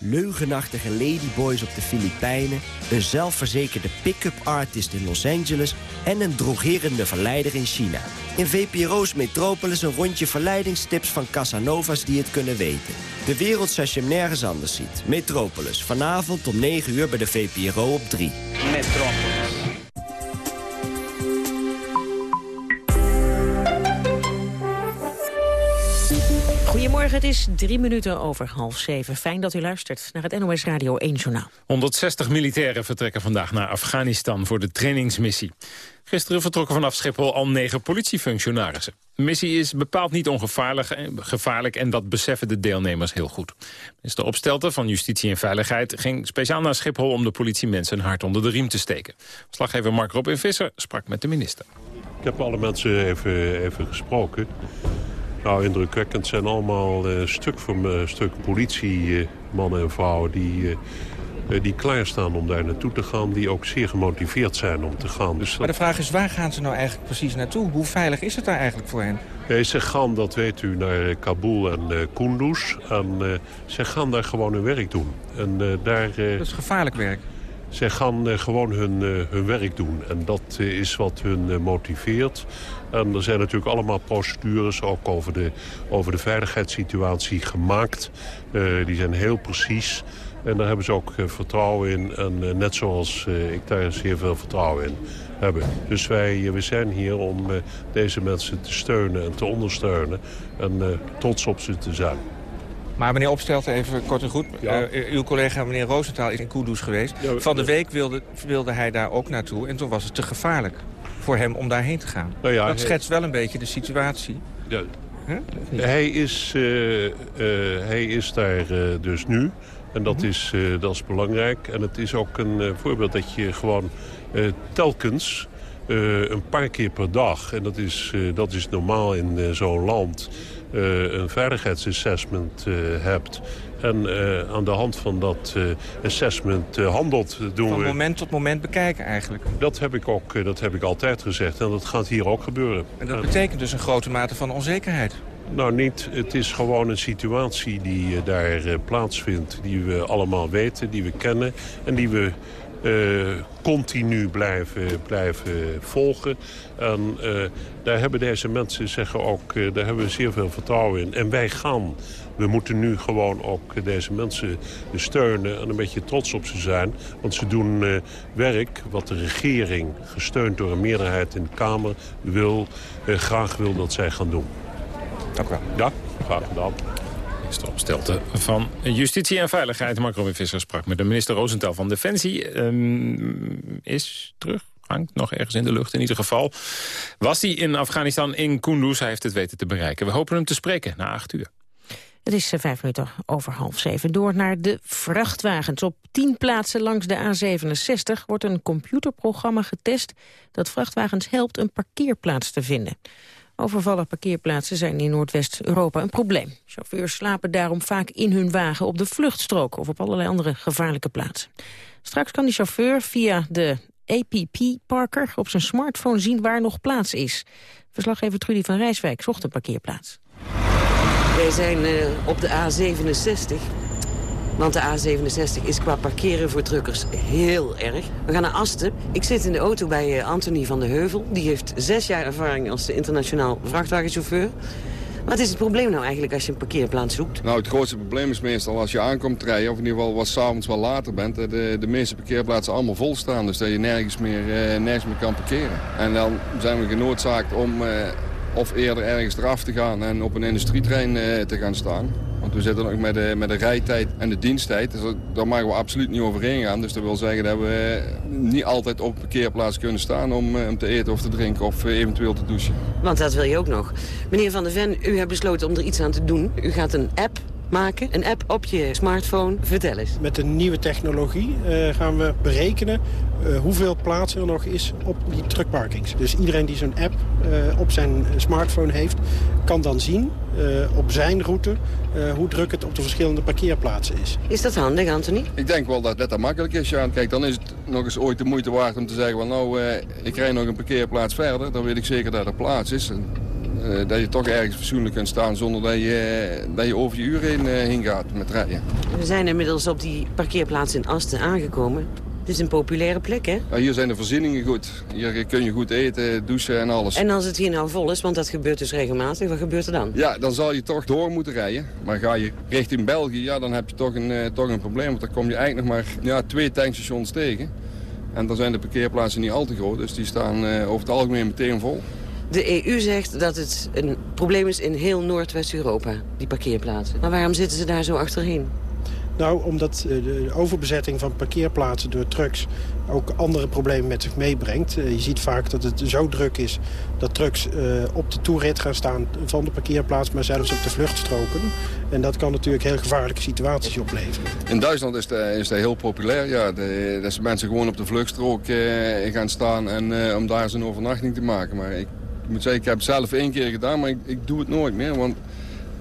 Leugenachtige ladyboys op de Filipijnen... een zelfverzekerde pick-up artist in Los Angeles... en een drogerende verleider in China. In VPRO's Metropolis een rondje verleidingstips van Casanova's die het kunnen weten. De wereld zoals je hem nergens anders ziet. Metropolis, vanavond om 9 uur bij de VPRO op 3. Metropolis. Goedemorgen, het is drie minuten over half zeven. Fijn dat u luistert naar het NOS Radio 1 Journaal. 160 militairen vertrekken vandaag naar Afghanistan voor de trainingsmissie. Gisteren vertrokken vanaf Schiphol al negen politiefunctionarissen. De missie is bepaald niet ongevaarlijk gevaarlijk en dat beseffen de deelnemers heel goed. Minister Opstelten van Justitie en Veiligheid ging speciaal naar Schiphol... om de politie mensen een hart onder de riem te steken. Slaggever Mark Robin Visser sprak met de minister. Ik heb alle mensen even, even gesproken. Nou, indrukwekkend zijn allemaal uh, stuk voor uh, stuk politiemannen en vrouwen... die, die klaarstaan om daar naartoe te gaan. Die ook zeer gemotiveerd zijn om te gaan. Dus maar de vraag is, waar gaan ze nou eigenlijk precies naartoe? Hoe veilig is het daar eigenlijk voor hen? Nee, ze gaan, dat weet u, naar Kabul en uh, Kunduz. En uh, ze gaan daar gewoon hun werk doen. En, uh, daar, dat is gevaarlijk werk. Zij gaan gewoon hun, hun werk doen. En dat is wat hun motiveert. En er zijn natuurlijk allemaal procedures, ook over de, over de veiligheidssituatie gemaakt. Uh, die zijn heel precies. En daar hebben ze ook uh, vertrouwen in. En uh, net zoals ik daar zeer veel vertrouwen in hebben. Dus wij we zijn hier om deze mensen te steunen en te ondersteunen. En trots op ze te zijn. Maar meneer Opstelten, even kort en goed. Ja. Uh, uw collega meneer Roosentaal is in Kudus geweest. Ja, Van de week wilde, wilde hij daar ook naartoe en toen was het te gevaarlijk voor hem om daarheen te gaan. Nou ja, dat schetst wel een beetje de situatie. Ja, huh? hij, is, uh, uh, hij is daar dus nu. En dat, -hmm. is, dat is belangrijk. En het is ook een voorbeeld dat je gewoon telkens... een paar keer per dag, en dat is, dat is normaal in zo'n land... een veiligheidsassessment hebt... En uh, aan de hand van dat uh, assessment uh, handelt doen Van we... moment tot moment bekijken eigenlijk. Dat heb ik ook dat heb ik altijd gezegd. En dat gaat hier ook gebeuren. En dat en... betekent dus een grote mate van onzekerheid. Nou, niet. Het is gewoon een situatie die eh, daar eh, plaatsvindt... die we allemaal weten, die we kennen... en die we eh, continu blijven, blijven volgen. En eh, daar hebben deze mensen zeggen ook, eh, daar hebben we zeer veel vertrouwen in. En wij gaan. We moeten nu gewoon ook deze mensen steunen en een beetje trots op ze zijn. Want ze doen eh, werk wat de regering, gesteund door een meerderheid in de Kamer, wil, eh, graag wil dat zij gaan doen. Dank u wel. Ja, graag gedaan. Minister Opstelten van Justitie en Veiligheid. Mark Robin Visser sprak met de minister Rosenthal van Defensie. Ehm, is terug, hangt nog ergens in de lucht in ieder geval. Was hij in Afghanistan in Kunduz? Hij heeft het weten te bereiken. We hopen hem te spreken na acht uur. Het is eh, vijf minuten over half zeven. Door naar de vrachtwagens. Op tien plaatsen langs de A67 wordt een computerprogramma getest... dat vrachtwagens helpt een parkeerplaats te vinden. Overvallen parkeerplaatsen zijn in Noordwest-Europa een probleem. Chauffeurs slapen daarom vaak in hun wagen op de vluchtstrook... of op allerlei andere gevaarlijke plaatsen. Straks kan die chauffeur via de APP-parker op zijn smartphone zien waar nog plaats is. Verslaggever Trudy van Rijswijk zocht een parkeerplaats. Wij zijn eh, op de A67. Want de A67 is qua parkeren voor truckers heel erg. We gaan naar Asten. Ik zit in de auto bij eh, Anthony van de Heuvel. Die heeft zes jaar ervaring als internationaal vrachtwagenchauffeur. Wat is het probleem nou eigenlijk als je een parkeerplaats zoekt? Nou, het grootste probleem is meestal als je aankomt rijden... of in ieder geval wat s'avonds wel later bent... dat de, de meeste parkeerplaatsen allemaal vol staan. Dus dat je nergens meer, eh, nergens meer kan parkeren. En dan zijn we genoodzaakt om eh, of eerder ergens eraf te gaan... en op een industrietrein eh, te gaan staan. Want we zitten nog met de, met de rijtijd en de diensttijd. Dus daar mogen we absoluut niet overheen gaan. Dus dat wil zeggen dat we niet altijd op een parkeerplaats kunnen staan... om, eh, om te eten of te drinken of eh, eventueel te douchen. Want dat wil je ook nog. Meneer Van der Ven, u hebt besloten om er iets aan te doen. U gaat een app maken, een app op je smartphone. Vertel eens. Met de nieuwe technologie eh, gaan we berekenen eh, hoeveel plaats er nog is op die truckparkings. Dus iedereen die zo'n app eh, op zijn smartphone heeft... kan dan zien eh, op zijn route eh, hoe druk het op de verschillende parkeerplaatsen is. Is dat handig, Anthony? Ik denk wel dat dat makkelijk is. Ja. Kijk, dan is het nog eens ooit de moeite waard om te zeggen... Well, nou, eh, ik rij nog een parkeerplaats verder. Dan weet ik zeker dat er plaats is. En, eh, dat je toch ergens fatsoenlijk kunt staan zonder dat je, dat je over je uur heen, heen gaat met rijden. We zijn inmiddels op die parkeerplaats in Asten aangekomen. Het is een populaire plek, hè? Ja, hier zijn de voorzieningen goed. Hier kun je goed eten, douchen en alles. En als het hier nou vol is, want dat gebeurt dus regelmatig, wat gebeurt er dan? Ja, dan zal je toch door moeten rijden. Maar ga je richting België, ja, dan heb je toch een, eh, toch een probleem. Want dan kom je eigenlijk nog maar ja, twee tankstations tegen. En dan zijn de parkeerplaatsen niet al te groot. Dus die staan over het algemeen meteen vol. De EU zegt dat het een probleem is in heel Noordwest-Europa, die parkeerplaatsen. Maar waarom zitten ze daar zo achterheen? Nou, omdat eh, de overbezetting van parkeerplaatsen door trucks ook andere problemen met zich meebrengt. Eh, Je ziet vaak dat het zo druk is dat trucks eh, op de toerit gaan staan van de parkeerplaats, maar zelfs op de vluchtstroken. En dat kan natuurlijk heel gevaarlijke situaties opleveren. In Duitsland is dat, is dat heel populair. Ja, de, dat ze mensen gewoon op de vluchtstrook eh, gaan staan en, eh, om daar zijn overnachting te maken. Maar ik moet zeggen, ik heb het zelf één keer gedaan, maar ik, ik doe het nooit meer. Want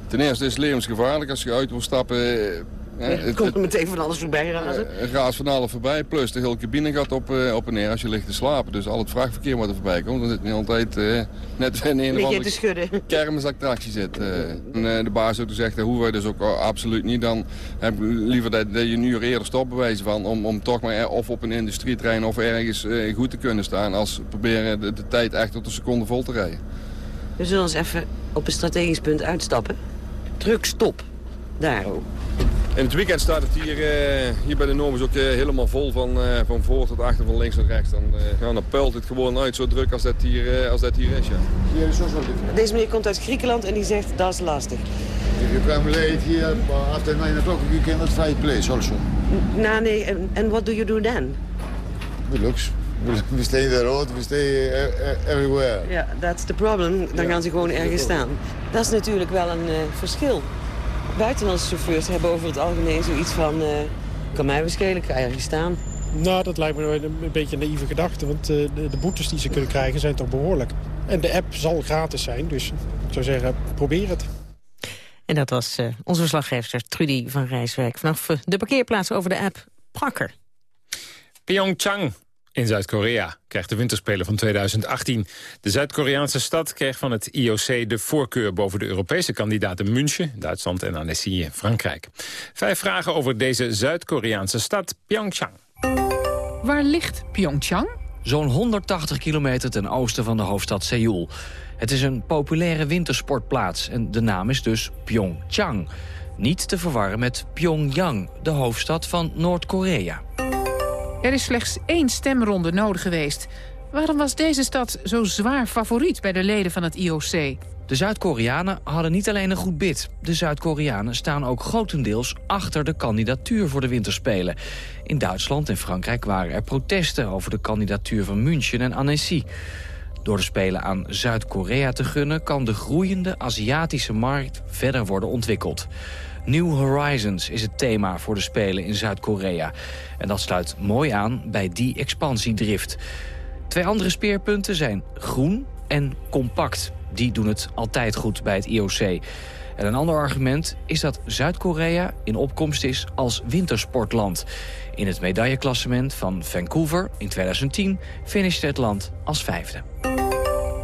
ten eerste is het levensgevaarlijk als je uit wil stappen. Het komt er meteen van alles voorbij razen. Er gaat van alles voorbij, plus de hele cabine gaat op, eh, op en neer als je ligt te slapen. Dus al het vrachtverkeer wat er voorbij komt, dan zit je altijd eh, net in een of andere kermisattractie zit. eh. en de baas ook zegt, dat hoeven wij dus ook eh, absoluut niet. Dan heb ik liever dat, dat je een uur eerder stopt bewijzen van, om, om toch maar er- of op een industrietrein of ergens goed te kunnen staan. Als proberen de, de tijd echt tot een seconde vol te rijden. We zullen eens even op een strategisch punt uitstappen. Druk stop. Daar ook. In het weekend staat het hier, eh, hier bij de Nomus ook eh, helemaal vol van, eh, van voor tot achter, van links tot rechts. Dan, eh, ja, dan puilt het gewoon uit zo druk als dat hier, eh, als dat hier is. Ja. Deze meneer komt uit Griekenland en die zegt dat is lastig. If you come late here uh, after 9 o'clock, you cannot find place also. Nou nee, en and what do you do then? We looks. We, stay in the road, we stay uh, uh, everywhere. Ja, that's the problem. Dan gaan ze gewoon ergens staan. Dat is natuurlijk wel een eh, verschil. Buitenlandse chauffeurs hebben over het algemeen zoiets van... eh, kan mij ga ergens staan. Nou, dat lijkt me een, een beetje een naïeve gedachte, want eh, de, de boetes die ze kunnen krijgen zijn toch behoorlijk. En de app zal gratis zijn, dus ik zou zeggen, probeer het. En dat was eh, onze verslaggever Trudy van Rijswijk... vanaf de parkeerplaats over de app Prakker. Pyeongchang in Zuid-Korea krijgt de winterspelen van 2018. De Zuid-Koreaanse stad kreeg van het IOC de voorkeur boven de Europese kandidaten München, Duitsland en Annecy in Frankrijk. Vijf vragen over deze Zuid-Koreaanse stad Pyeongchang. Waar ligt Pyeongchang? Zo'n 180 kilometer ten oosten van de hoofdstad Seoul. Het is een populaire wintersportplaats en de naam is dus Pyeongchang. Niet te verwarren met Pyongyang, de hoofdstad van Noord-Korea. Er is slechts één stemronde nodig geweest. Waarom was deze stad zo zwaar favoriet bij de leden van het IOC? De Zuid-Koreanen hadden niet alleen een goed bid. De Zuid-Koreanen staan ook grotendeels achter de kandidatuur voor de winterspelen. In Duitsland en Frankrijk waren er protesten over de kandidatuur van München en Annecy. Door de Spelen aan Zuid-Korea te gunnen... kan de groeiende Aziatische markt verder worden ontwikkeld. New Horizons is het thema voor de Spelen in Zuid-Korea. En dat sluit mooi aan bij die expansiedrift. Twee andere speerpunten zijn groen en compact. Die doen het altijd goed bij het IOC. En een ander argument is dat Zuid-Korea in opkomst is als wintersportland. In het medailleklassement van Vancouver in 2010 finishte het land als vijfde.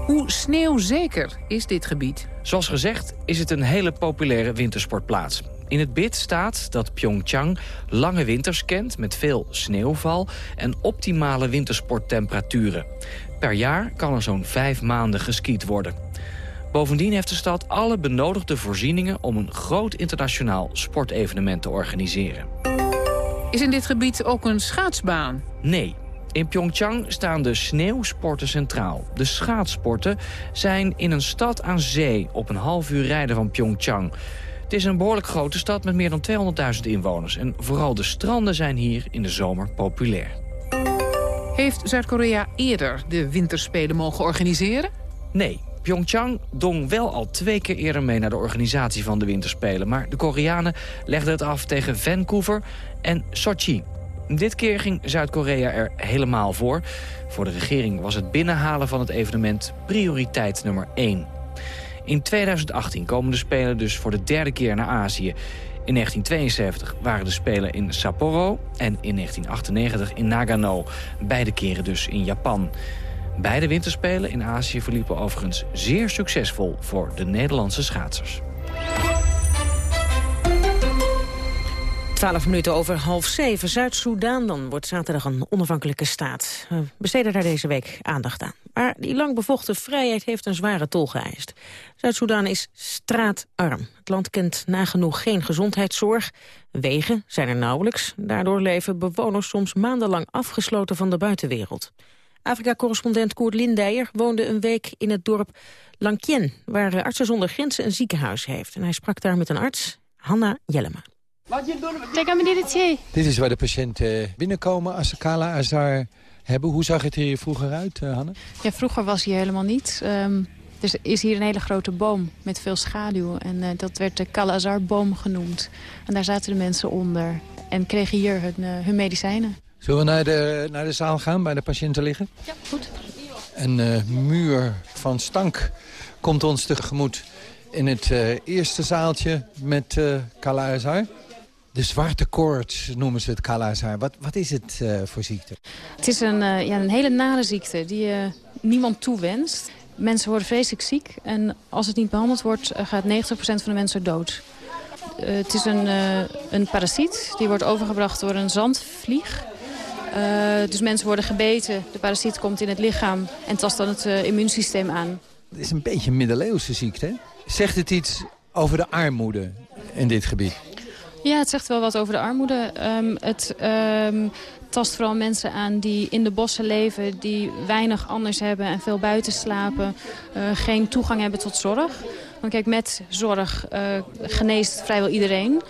Hoe sneeuwzeker is dit gebied? Zoals gezegd is het een hele populaire wintersportplaats. In het bid staat dat Pyeongchang lange winters kent met veel sneeuwval en optimale wintersporttemperaturen. Per jaar kan er zo'n vijf maanden geskiet worden. Bovendien heeft de stad alle benodigde voorzieningen om een groot internationaal sportevenement te organiseren. Is in dit gebied ook een schaatsbaan? Nee. In Pyeongchang staan de sneeuwsporten centraal. De schaatsporten zijn in een stad aan zee op een half uur rijden van Pyeongchang. Het is een behoorlijk grote stad met meer dan 200.000 inwoners. En vooral de stranden zijn hier in de zomer populair. Heeft Zuid-Korea eerder de winterspelen mogen organiseren? Nee, Pyeongchang dong wel al twee keer eerder mee naar de organisatie van de winterspelen. Maar de Koreanen legden het af tegen Vancouver en Sochi. Dit keer ging Zuid-Korea er helemaal voor. Voor de regering was het binnenhalen van het evenement prioriteit nummer 1. In 2018 komen de Spelen dus voor de derde keer naar Azië. In 1972 waren de Spelen in Sapporo en in 1998 in Nagano. Beide keren dus in Japan. Beide winterspelen in Azië verliepen overigens zeer succesvol voor de Nederlandse schaatsers. 12 minuten over half zeven. Zuid-Soedan dan wordt zaterdag een onafhankelijke staat. We besteden daar deze week aandacht aan. Maar die lang bevochten vrijheid heeft een zware tol geëist. Zuid-Soedan is straatarm. Het land kent nagenoeg geen gezondheidszorg. Wegen zijn er nauwelijks. Daardoor leven bewoners soms maandenlang afgesloten van de buitenwereld. Afrika-correspondent Koert Lindijer woonde een week in het dorp Lankien... waar Artsen zonder Grenzen een ziekenhuis heeft. En hij sprak daar met een arts, Hanna Jellema. Dit is waar de patiënten binnenkomen als ze Kala Azar hebben. Hoe zag het hier vroeger uit, uh, Hanne? Ja, vroeger was hier helemaal niets. Um, er is hier een hele grote boom met veel schaduw. En uh, dat werd de Kala Azar-boom genoemd. En daar zaten de mensen onder en kregen hier hun, uh, hun medicijnen. Zullen we naar de, naar de zaal gaan, bij de patiënten liggen? Ja, goed. Een muur van stank komt ons tegemoet in het eerste zaaltje met Kala Azar. De zwarte koorts noemen ze het Kalazar. Wat, wat is het uh, voor ziekte? Het is een, uh, ja, een hele nare ziekte die uh, niemand toewenst. Mensen worden vreselijk ziek en als het niet behandeld wordt gaat 90% van de mensen dood. het is een, een parasiet die wordt overgebracht door een zandvlieg. dus mensen worden gebeten, de parasiet komt in het lichaam en tast dan het immuunsysteem aan. Het is een beetje een middeleeuwse ziekte. Zegt het iets over de armoede in dit gebied? Ja, het zegt wel wat over de armoede. Um, het um, tast vooral mensen aan die in de bossen leven... die weinig anders hebben en veel buiten slapen. Uh, geen toegang hebben tot zorg. Want kijk, met zorg uh, geneest vrijwel iedereen.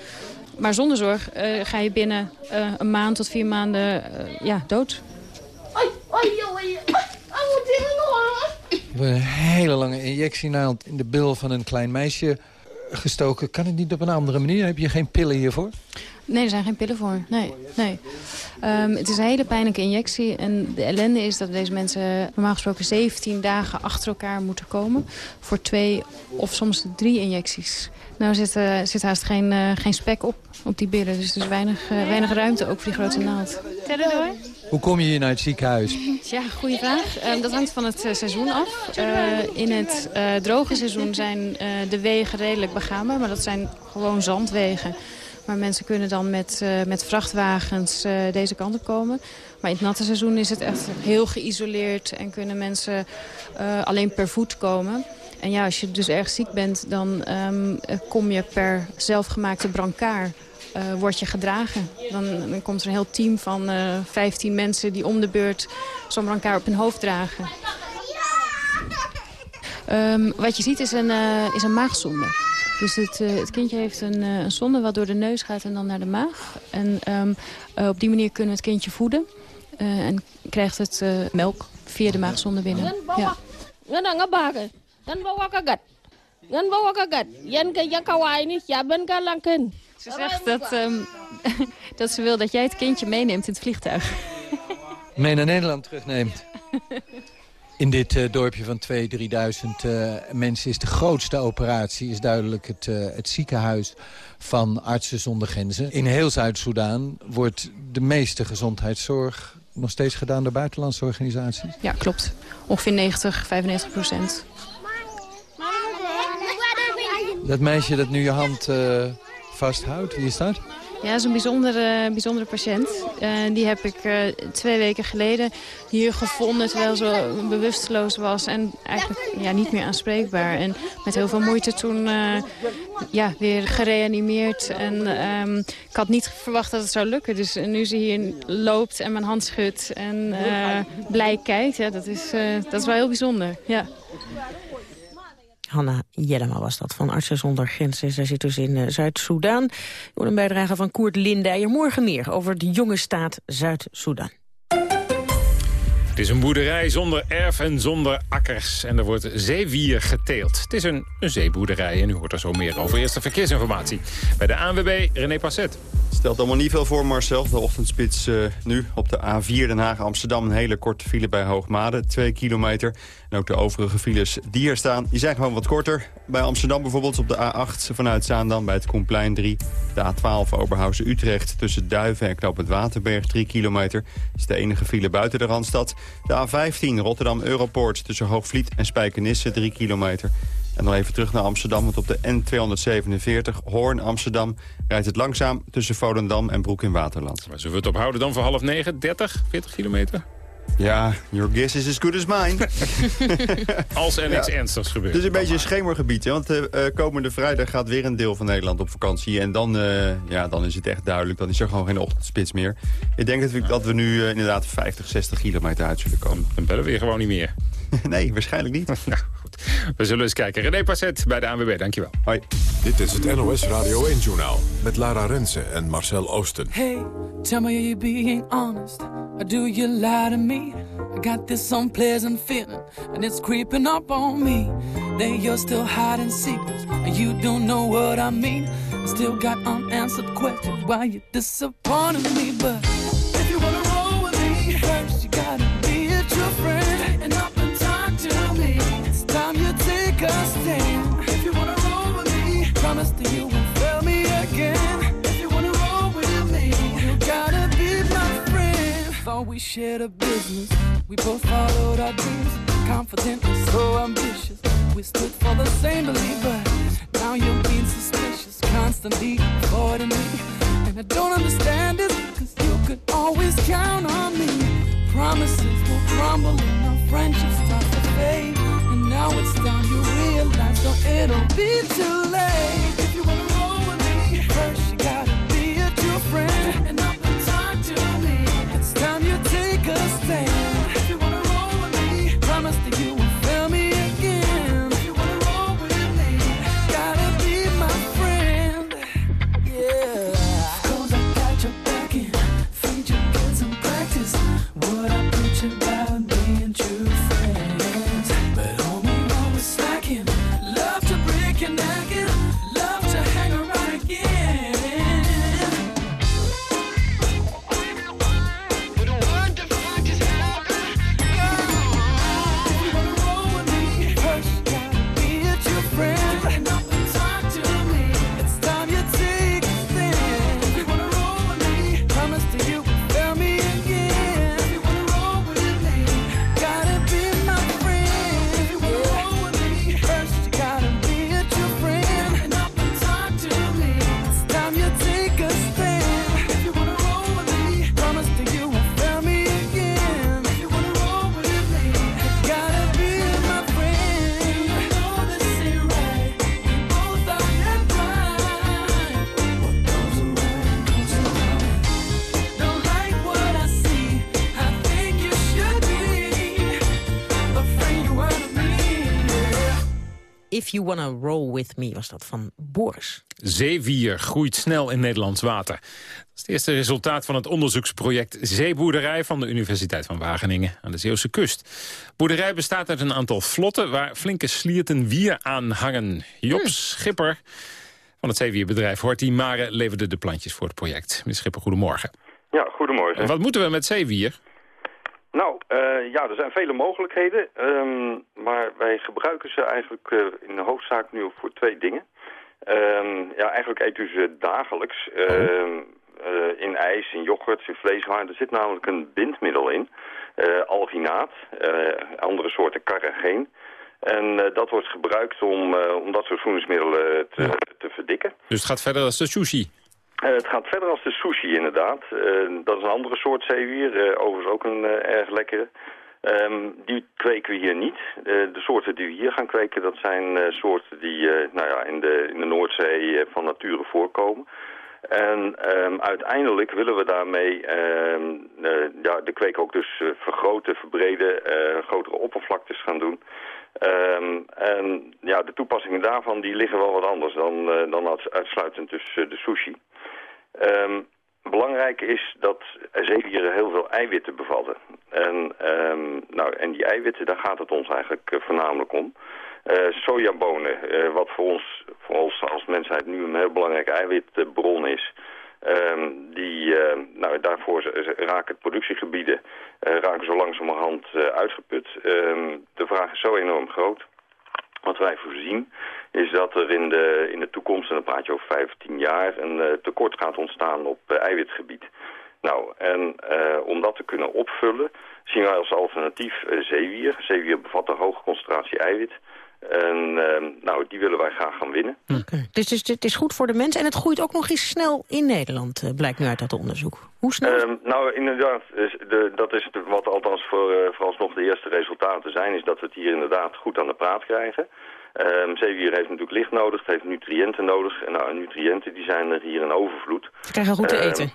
Maar zonder zorg uh, ga je binnen een maand tot vier maanden ja, dood. Ik heb een hele lange injectienaald in de bil van een klein meisje gestoken. Kan het niet op een andere manier? Heb je geen pillen hiervoor? Nee, er zijn geen pillen voor. Nee, nee. Um, het is een hele pijnlijke injectie. En de ellende is dat deze mensen normaal gesproken 17 dagen achter elkaar moeten komen. Voor twee of soms drie injecties. Nou zit, uh, zit haast geen, uh, geen spek op, op die billen. Dus er is weinig, uh, weinig ruimte ook voor die grote naald. Tellen door. Hoe kom je hier naar het ziekenhuis? Ja, goede vraag. Ehm, dat hangt van het eh, seizoen af. Eh, in het uh, droge seizoen zijn de wegen redelijk begaanbaar, maar dat zijn gewoon zandwegen. Maar mensen kunnen dan met, met vrachtwagens deze kant op komen. Maar in het natte seizoen is het echt heel geïsoleerd en kunnen mensen alleen per voet komen. En ja, als je dus erg ziek bent, dan um, kom je per zelfgemaakte brancard uh, je gedragen. Dan, komt er een heel team van uh, 15 mensen die om de beurt zo'n brancard op hun hoofd dragen. Um, wat je ziet is een, is een maagzonde. Dus het, het, kindje heeft een, een zonde wat door de neus gaat en dan naar de maag. En um, op die manier kunnen we het kindje voeden. en krijgt het melk via de maagzonde binnen. Ja. Dan bawa kagat. Dan bawa kagat. Yan ke yakawai ni ben. Ze zegt dat, um, dat ze wil dat jij het kindje meeneemt in het vliegtuig. Mee naar Nederland terugneemt. In dit uh, dorpje van 2.000, 3.000 uh, mensen is de grootste operatie... is duidelijk het, uh, het ziekenhuis van Artsen zonder Grenzen. In heel Zuid-Soedan wordt de meeste gezondheidszorg... nog steeds gedaan door buitenlandse organisaties? Ja, klopt. Ongeveer 90, 95 procent. Dat meisje dat nu je hand uh, vasthoudt, wie is dat? Ja, dat is een bijzondere, bijzondere patiënt. Uh, die heb ik uh, twee weken geleden hier gevonden terwijl ze bewusteloos was. En eigenlijk ja, niet meer aanspreekbaar. En met heel veel moeite toen ja, weer gereanimeerd. En um, ik had niet verwacht dat het zou lukken. Dus nu ze hier loopt en mijn hand schudt en blij kijkt. Ja, dat, is, dat is wel heel bijzonder. Ja. Hanna Jellema was dat van Artsen zonder Grenzen. Zij zit dus in uh, Zuid-Soedan. Door een bijdrage van Koert Lindijer. Morgen meer over de jonge staat Zuid-Soedan. Het is een boerderij zonder erf en zonder akkers. En er wordt zeewier geteeld. Het is een, een zeeboerderij en u hoort er zo meer over. Eerste verkeersinformatie bij de ANWB René Passet. Stelt allemaal niet veel voor Marcel. De ochtendspits uh, nu op de A4 Den Haag-Amsterdam. Een hele korte file bij Hoogmade, 2 kilometer. En ook de overige files die er staan, die zijn gewoon wat korter. Bij Amsterdam bijvoorbeeld op de A8 vanuit Zaandam bij het Koenplein 3. De A12 Oberhausen-Utrecht tussen Duiven en Knoop het Waterberg 3 kilometer. is de enige file buiten de Randstad. De A15 Rotterdam-Europoort tussen Hoogvliet en Spijkenisse 3 kilometer. En dan even terug naar Amsterdam, want op de N247 Hoorn-Amsterdam... rijdt het langzaam tussen Volendam en Broek in Waterland. Maar zullen we het ophouden dan voor half negen? 30, 40 kilometer? Ja, your guess is as good as mine. Als er niks ernstigs gebeurt. Het is een beetje een schemergebied, hè? want uh, komende vrijdag gaat weer een deel van Nederland op vakantie. En dan, uh, ja, dan is het echt duidelijk, dan is er gewoon geen ochtendspits meer. Ik denk dat we, dat we nu inderdaad 50, 60 kilometer uit zullen komen. Dan bellen we weer gewoon niet meer. nee, waarschijnlijk niet. We zullen eens kijken. René Passet bij de ANWB, dankjewel. Hoi. Dit is het NOS Radio 1-journaal met Lara Rensen en Marcel Oosten. Hey, tell me are you being honest? Or do you lie to me? I got this unpleasant feeling and it's creeping up on me. That you're still hiding secrets and you don't know what I mean. I still got unanswered questions why you disappointed me, but if you wanna roll with me, first you gotta be a true friend and up we shared a business, we both followed our dreams. Confident so ambitious, we stood for the same belief, but now you're being suspicious, constantly avoiding me. And I don't understand it, cause you could always count on me. Promises will crumble and our friendship starts to fade. And now it's time you realize, so it'll be too late. You Wanna Roll With Me was dat van Boris. Zeewier groeit snel in Nederlands water. Dat is het eerste resultaat van het onderzoeksproject Zeeboerderij... van de Universiteit van Wageningen aan de Zeeuwse kust. Boerderij bestaat uit een aantal vlotten... waar flinke slierten wier aan hangen. Job Hmm. Schipper van het zeewierbedrijf Horti Mare... leverde de plantjes voor het project. Meneer Schipper, goedemorgen. Ja, goedemorgen. Wat moeten we met zeewier? Nou, eh, ja, er zijn vele mogelijkheden, ehm, maar wij gebruiken ze eigenlijk eh, in de hoofdzaak nu voor twee dingen. Ehm, ja, eigenlijk eet u ze dagelijks ehm, eh, in ijs, in yoghurt, in vleeswaren. Er zit namelijk een bindmiddel in, alginaat, andere soorten carrageen. En dat wordt gebruikt om, om dat soort voedingsmiddelen te, te verdikken. Dus het gaat verder als de sushi. Eh, het gaat verder als de sushi inderdaad. Eh, dat is een andere soort zeewier, eh, overigens ook een erg lekkere. Ehm, die kweken we hier niet. De soorten die we hier gaan kweken, dat zijn soorten die nou ja, in, de, in de Noordzee van nature voorkomen. En ehm, uiteindelijk willen we daarmee ehm, eh, ja, de kweek ook dus vergroten, verbreden, grotere oppervlaktes gaan doen. En ja, de toepassingen daarvan die liggen wel wat anders dan, dan uits- uitsluitend dus de sushi. Ehm, belangrijk is dat zeewieren heel veel eiwitten bevatten. En, ehm, nou, en die eiwitten, daar gaat het ons eigenlijk eh, voornamelijk om. Eh, sojabonen, eh, wat voor ons, voor ons als mensheid nu een heel belangrijke eiwitbron is... Ehm, die, nou, daarvoor raken productiegebieden raken zo langzamerhand uitgeput. De vraag is zo enorm groot. Wat wij voorzien is dat er in de, in de toekomst, en dan praat je over 15 jaar, een eh, tekort gaat ontstaan op eh, eiwitgebied. Nou, en eh, om dat te kunnen opvullen zien wij als alternatief zeewier. Zeewier bevat een hoge concentratie eiwit. En eh, nou, die willen wij graag gaan winnen. Dus, dus het is goed voor de mens en het groeit ook nog eens snel in Nederland, eh, blijkt nu uit dat onderzoek. Hoe snel? Ehm, nou, inderdaad, is de, dat is de, wat althans voor, eh, vooralsnog de eerste resultaten zijn, is dat we het hier inderdaad goed aan de praat krijgen. Ehm zeewier heeft natuurlijk licht nodig, het heeft nutriënten nodig. En nou, nutriënten die zijn er hier in overvloed. Ze krijgen goed te Ehm, eten.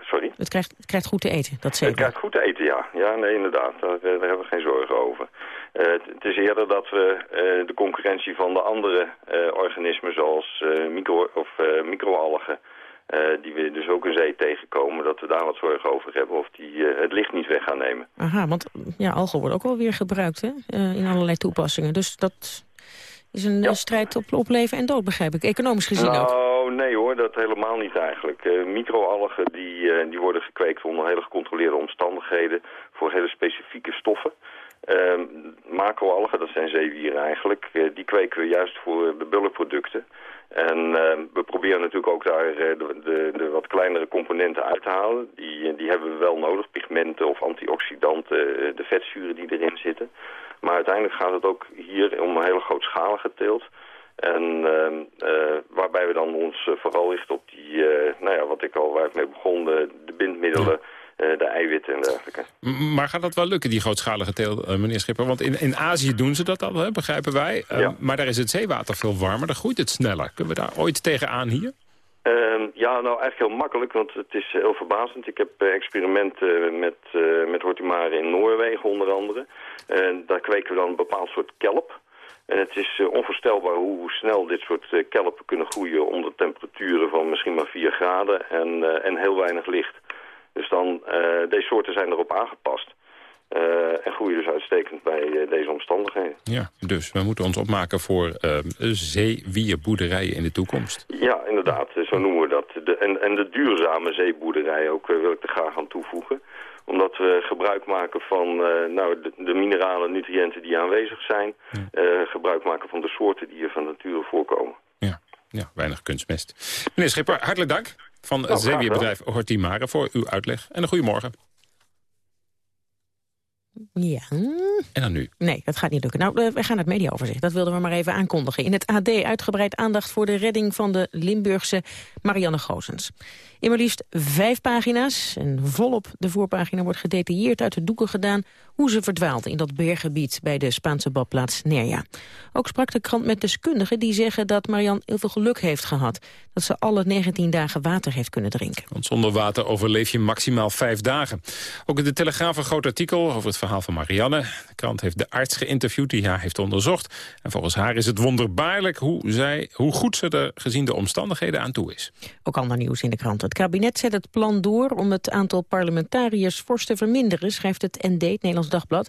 Sorry? Het krijgt, het krijgt goed te eten, dat Het zeker. krijgt goed te eten, ja. Ja, nee, inderdaad. Daar, daar hebben we geen zorgen over. Eh, het, is eerder dat we eh, de concurrentie van de andere eh, organismen, zoals micro, of, microalgen, die we dus ook in zee tegenkomen, dat we daar wat zorgen over hebben of die het licht niet weg gaan nemen. Aha, want ja, alcohol wordt ook wel weer gebruikt hè? in allerlei toepassingen. Dus dat is een strijd op, op leven en dood, begrijp ik. Economisch gezien ook. Nou, nee hoor, dat helemaal niet eigenlijk. Eh, microalgen die, die worden gekweekt onder hele gecontroleerde omstandigheden voor hele specifieke stoffen. Ehm macroalgen, dat zijn zeewieren eigenlijk, eh, die kweken we juist voor bulkproducten. En ehm, we proberen natuurlijk ook daar eh, de, de, wat kleinere componenten uit te halen. Die, eh, die hebben we wel nodig, pigmenten of antioxidanten, de vetzuren die erin zitten. Maar uiteindelijk gaat het ook hier om een hele grootschalige teelt. En ehm, eh, waarbij we dan ons vooral richten op die, nou ja, wat ik al waar ik mee begon, de, de bindmiddelen, de eiwitten en dergelijke. Maar gaat dat wel lukken, die grootschalige teel, eh, meneer Schipper? Want in, in Azië doen ze dat al, hè, begrijpen wij. Eh, Maar daar is het zeewater veel warmer, dan groeit het sneller. Kunnen we daar ooit tegenaan hier? Ehm, ja, nou eigenlijk heel makkelijk, want het is heel verbazend. Ik heb eh, experimenten met, eh met hortimare in Noorwegen onder andere. En daar kweken we dan een bepaald soort kelp. En het is eh, onvoorstelbaar hoe snel dit soort eh, kelpen kunnen groeien onder temperaturen van misschien maar 4 graden en, eh, en heel weinig licht. Dus dan, eh, deze soorten zijn erop aangepast. Eh, en groeien dus uitstekend bij eh, deze omstandigheden. Ja, dus we moeten ons opmaken voor eh, zeewierboerderijen in de toekomst. Ja, inderdaad. Zo noemen we dat. De, en, en de duurzame zeeboerderij ook wil ik er graag aan toevoegen. Omdat we gebruik maken van nou, de, de mineralen nutriënten die aanwezig zijn. gebruik maken van de soorten die er van nature voorkomen. Ja, weinig kunstmest. Meneer Schipper, hartelijk dank van Nou, het graag zeewierbedrijf Hortimare voor uw uitleg. En een goede morgen. Ja. En dan nu. Nee, dat gaat niet lukken. Nou, eh, we gaan naar het mediaoverzicht. Dat wilden we maar even aankondigen. In het AD uitgebreid aandacht voor de redding van de Limburgse Marianne Goosens. In maar liefst vijf pagina's en volop de voorpagina wordt gedetailleerd uit de doeken gedaan hoe ze verdwaalt in dat berggebied bij de Spaanse badplaats Nerja. Ook sprak de krant met deskundigen die zeggen dat Marianne heel veel geluk heeft gehad. Dat ze alle 19 dagen water heeft kunnen drinken. Want zonder water overleef je maximaal vijf dagen. Ook in de Telegraaf een groot artikel over het verhaal verhaal van Marianne. De krant heeft de arts geïnterviewd die haar heeft onderzocht. En volgens haar is het wonderbaarlijk hoe, zij, hoe goed ze er gezien de omstandigheden aan toe is. Ook ander nieuws in de krant. Het kabinet zet het plan door om het aantal parlementariërs fors te verminderen, schrijft het ND, het Nederlands Dagblad.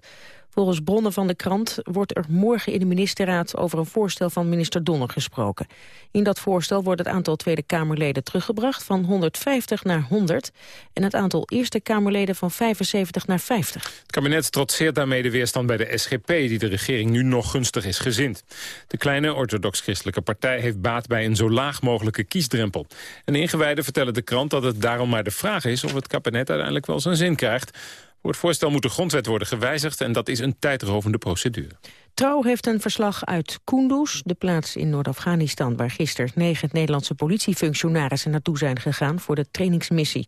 Volgens bronnen van de krant wordt er morgen in de ministerraad over een voorstel van minister Donner gesproken. In dat voorstel wordt het aantal Tweede Kamerleden teruggebracht van 150 naar 100 en het aantal Eerste Kamerleden van 75 naar 50. Het kabinet trotseert daarmee de weerstand bij de SGP die de regering nu nog gunstig is gezind. De kleine orthodox-christelijke partij heeft baat bij een zo laag mogelijke kiesdrempel. En ingewijden vertellen de krant dat het daarom maar de vraag is of het kabinet uiteindelijk wel zijn zin krijgt. Voor het voorstel moet de grondwet worden gewijzigd... en dat is een tijdrovende procedure. Trouw heeft een verslag uit Kunduz, de plaats in Noord-Afghanistan... waar gisteren negen Nederlandse politiefunctionarissen naartoe zijn gegaan... voor de trainingsmissie.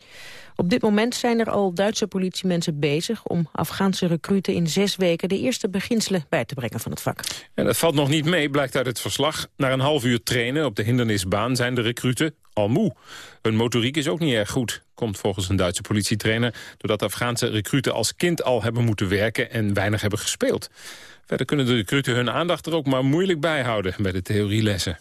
Op dit moment zijn er al Duitse politiemensen bezig... om Afghaanse recruten in zes weken de eerste beginselen bij te brengen van het vak. En dat valt nog niet mee, blijkt uit het verslag. Na een half uur trainen op de hindernisbaan zijn de recruten al moe. Hun motoriek is ook niet erg goed, komt volgens een Duitse politietrainer... doordat Afghaanse recruten als kind al hebben moeten werken en weinig hebben gespeeld. Verder kunnen de recruten hun aandacht er ook maar moeilijk bij houden bij de theorielessen.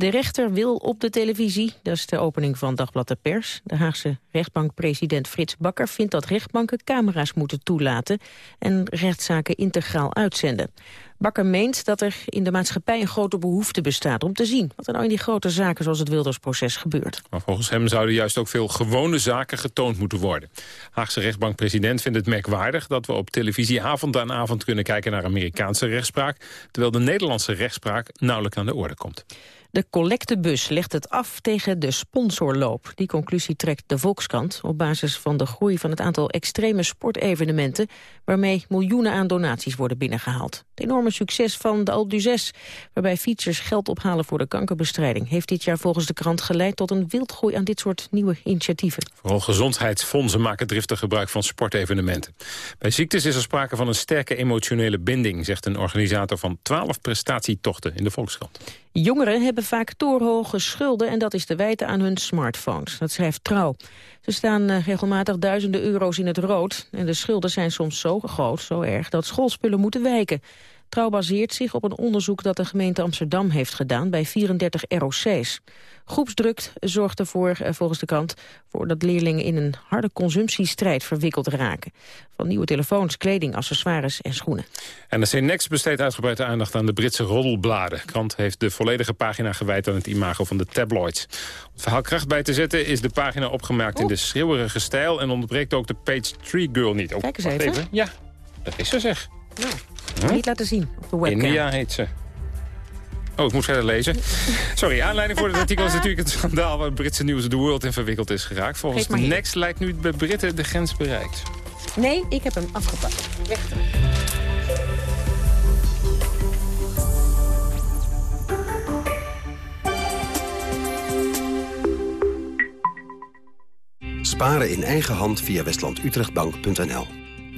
De rechter wil op de televisie, dat is de opening van Dagblad de Pers. De Haagse rechtbankpresident Frits Bakker vindt dat rechtbanken camera's moeten toelaten en rechtszaken integraal uitzenden. Bakker meent dat er in de maatschappij een grote behoefte bestaat om te zien wat er nou in die grote zaken zoals het Wildersproces gebeurt. Maar volgens hem zouden juist ook veel gewone zaken getoond moeten worden. Haagse rechtbankpresident vindt het merkwaardig dat we op televisie avond aan avond kunnen kijken naar Amerikaanse rechtspraak, terwijl de Nederlandse rechtspraak nauwelijks aan de orde komt. De collectebus legt het af tegen de sponsorloop. Die conclusie trekt de Volkskrant op basis van de groei van het aantal extreme sportevenementen waarmee miljoenen aan donaties worden binnengehaald. Het enorme succes van de Alpe waarbij fietsers geld ophalen voor de kankerbestrijding, heeft dit jaar volgens de krant geleid tot een wildgroei aan dit soort nieuwe initiatieven. Vooral gezondheidsfondsen maken driftig gebruik van sportevenementen. Bij ziektes is er sprake van een sterke emotionele binding, zegt een organisator van 12 prestatietochten in de Volkskrant. Jongeren hebben vaak torenhoge schulden en dat is te wijten aan hun smartphones. Dat schrijft Trouw. Ze staan eh, regelmatig duizenden euro's in het rood en de schulden zijn soms zo groot, zo erg, dat schoolspullen moeten wijken. Trouw baseert zich op een onderzoek dat de gemeente Amsterdam heeft gedaan bij 34 ROC's. Groepsdruk zorgt ervoor, eh, volgens de krant, voor dat leerlingen in een harde consumptiestrijd verwikkeld raken. Van nieuwe telefoons, kleding, accessoires en schoenen. En de Next besteedt uitgebreide aandacht aan de Britse roddelbladen. De krant heeft de volledige pagina gewijd aan het imago van de tabloids. Om het verhaal kracht bij te zetten is de pagina opgemaakt in de schreeuwerige stijl... en ontbreekt ook de page tree girl niet. Oh, Kijk eens even. Ja, dat is ze zeg. Niet laten zien op de webcam. India heet ze. Oh, ik moet verder lezen. Sorry, aanleiding voor het artikel is natuurlijk het schandaal... waar het Britse nieuws The World in verwikkeld is geraakt. Volgens de Next lijkt nu bij Britten de grens bereikt. Nee, ik heb hem afgepakt. Weg. Sparen in eigen hand via westlandutrechtbank.nl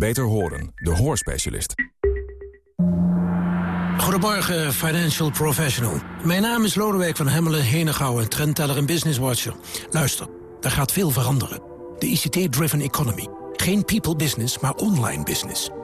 Beter horen, de hoorspecialist. Goedemorgen, financial professional. Mijn naam is Lodewijk van Hemmelen, Henegouwen, trendteller en business watcher. Luister, er gaat veel veranderen. De ICT-driven economy. Geen people business, maar online business.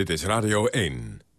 Dit is Radio 1.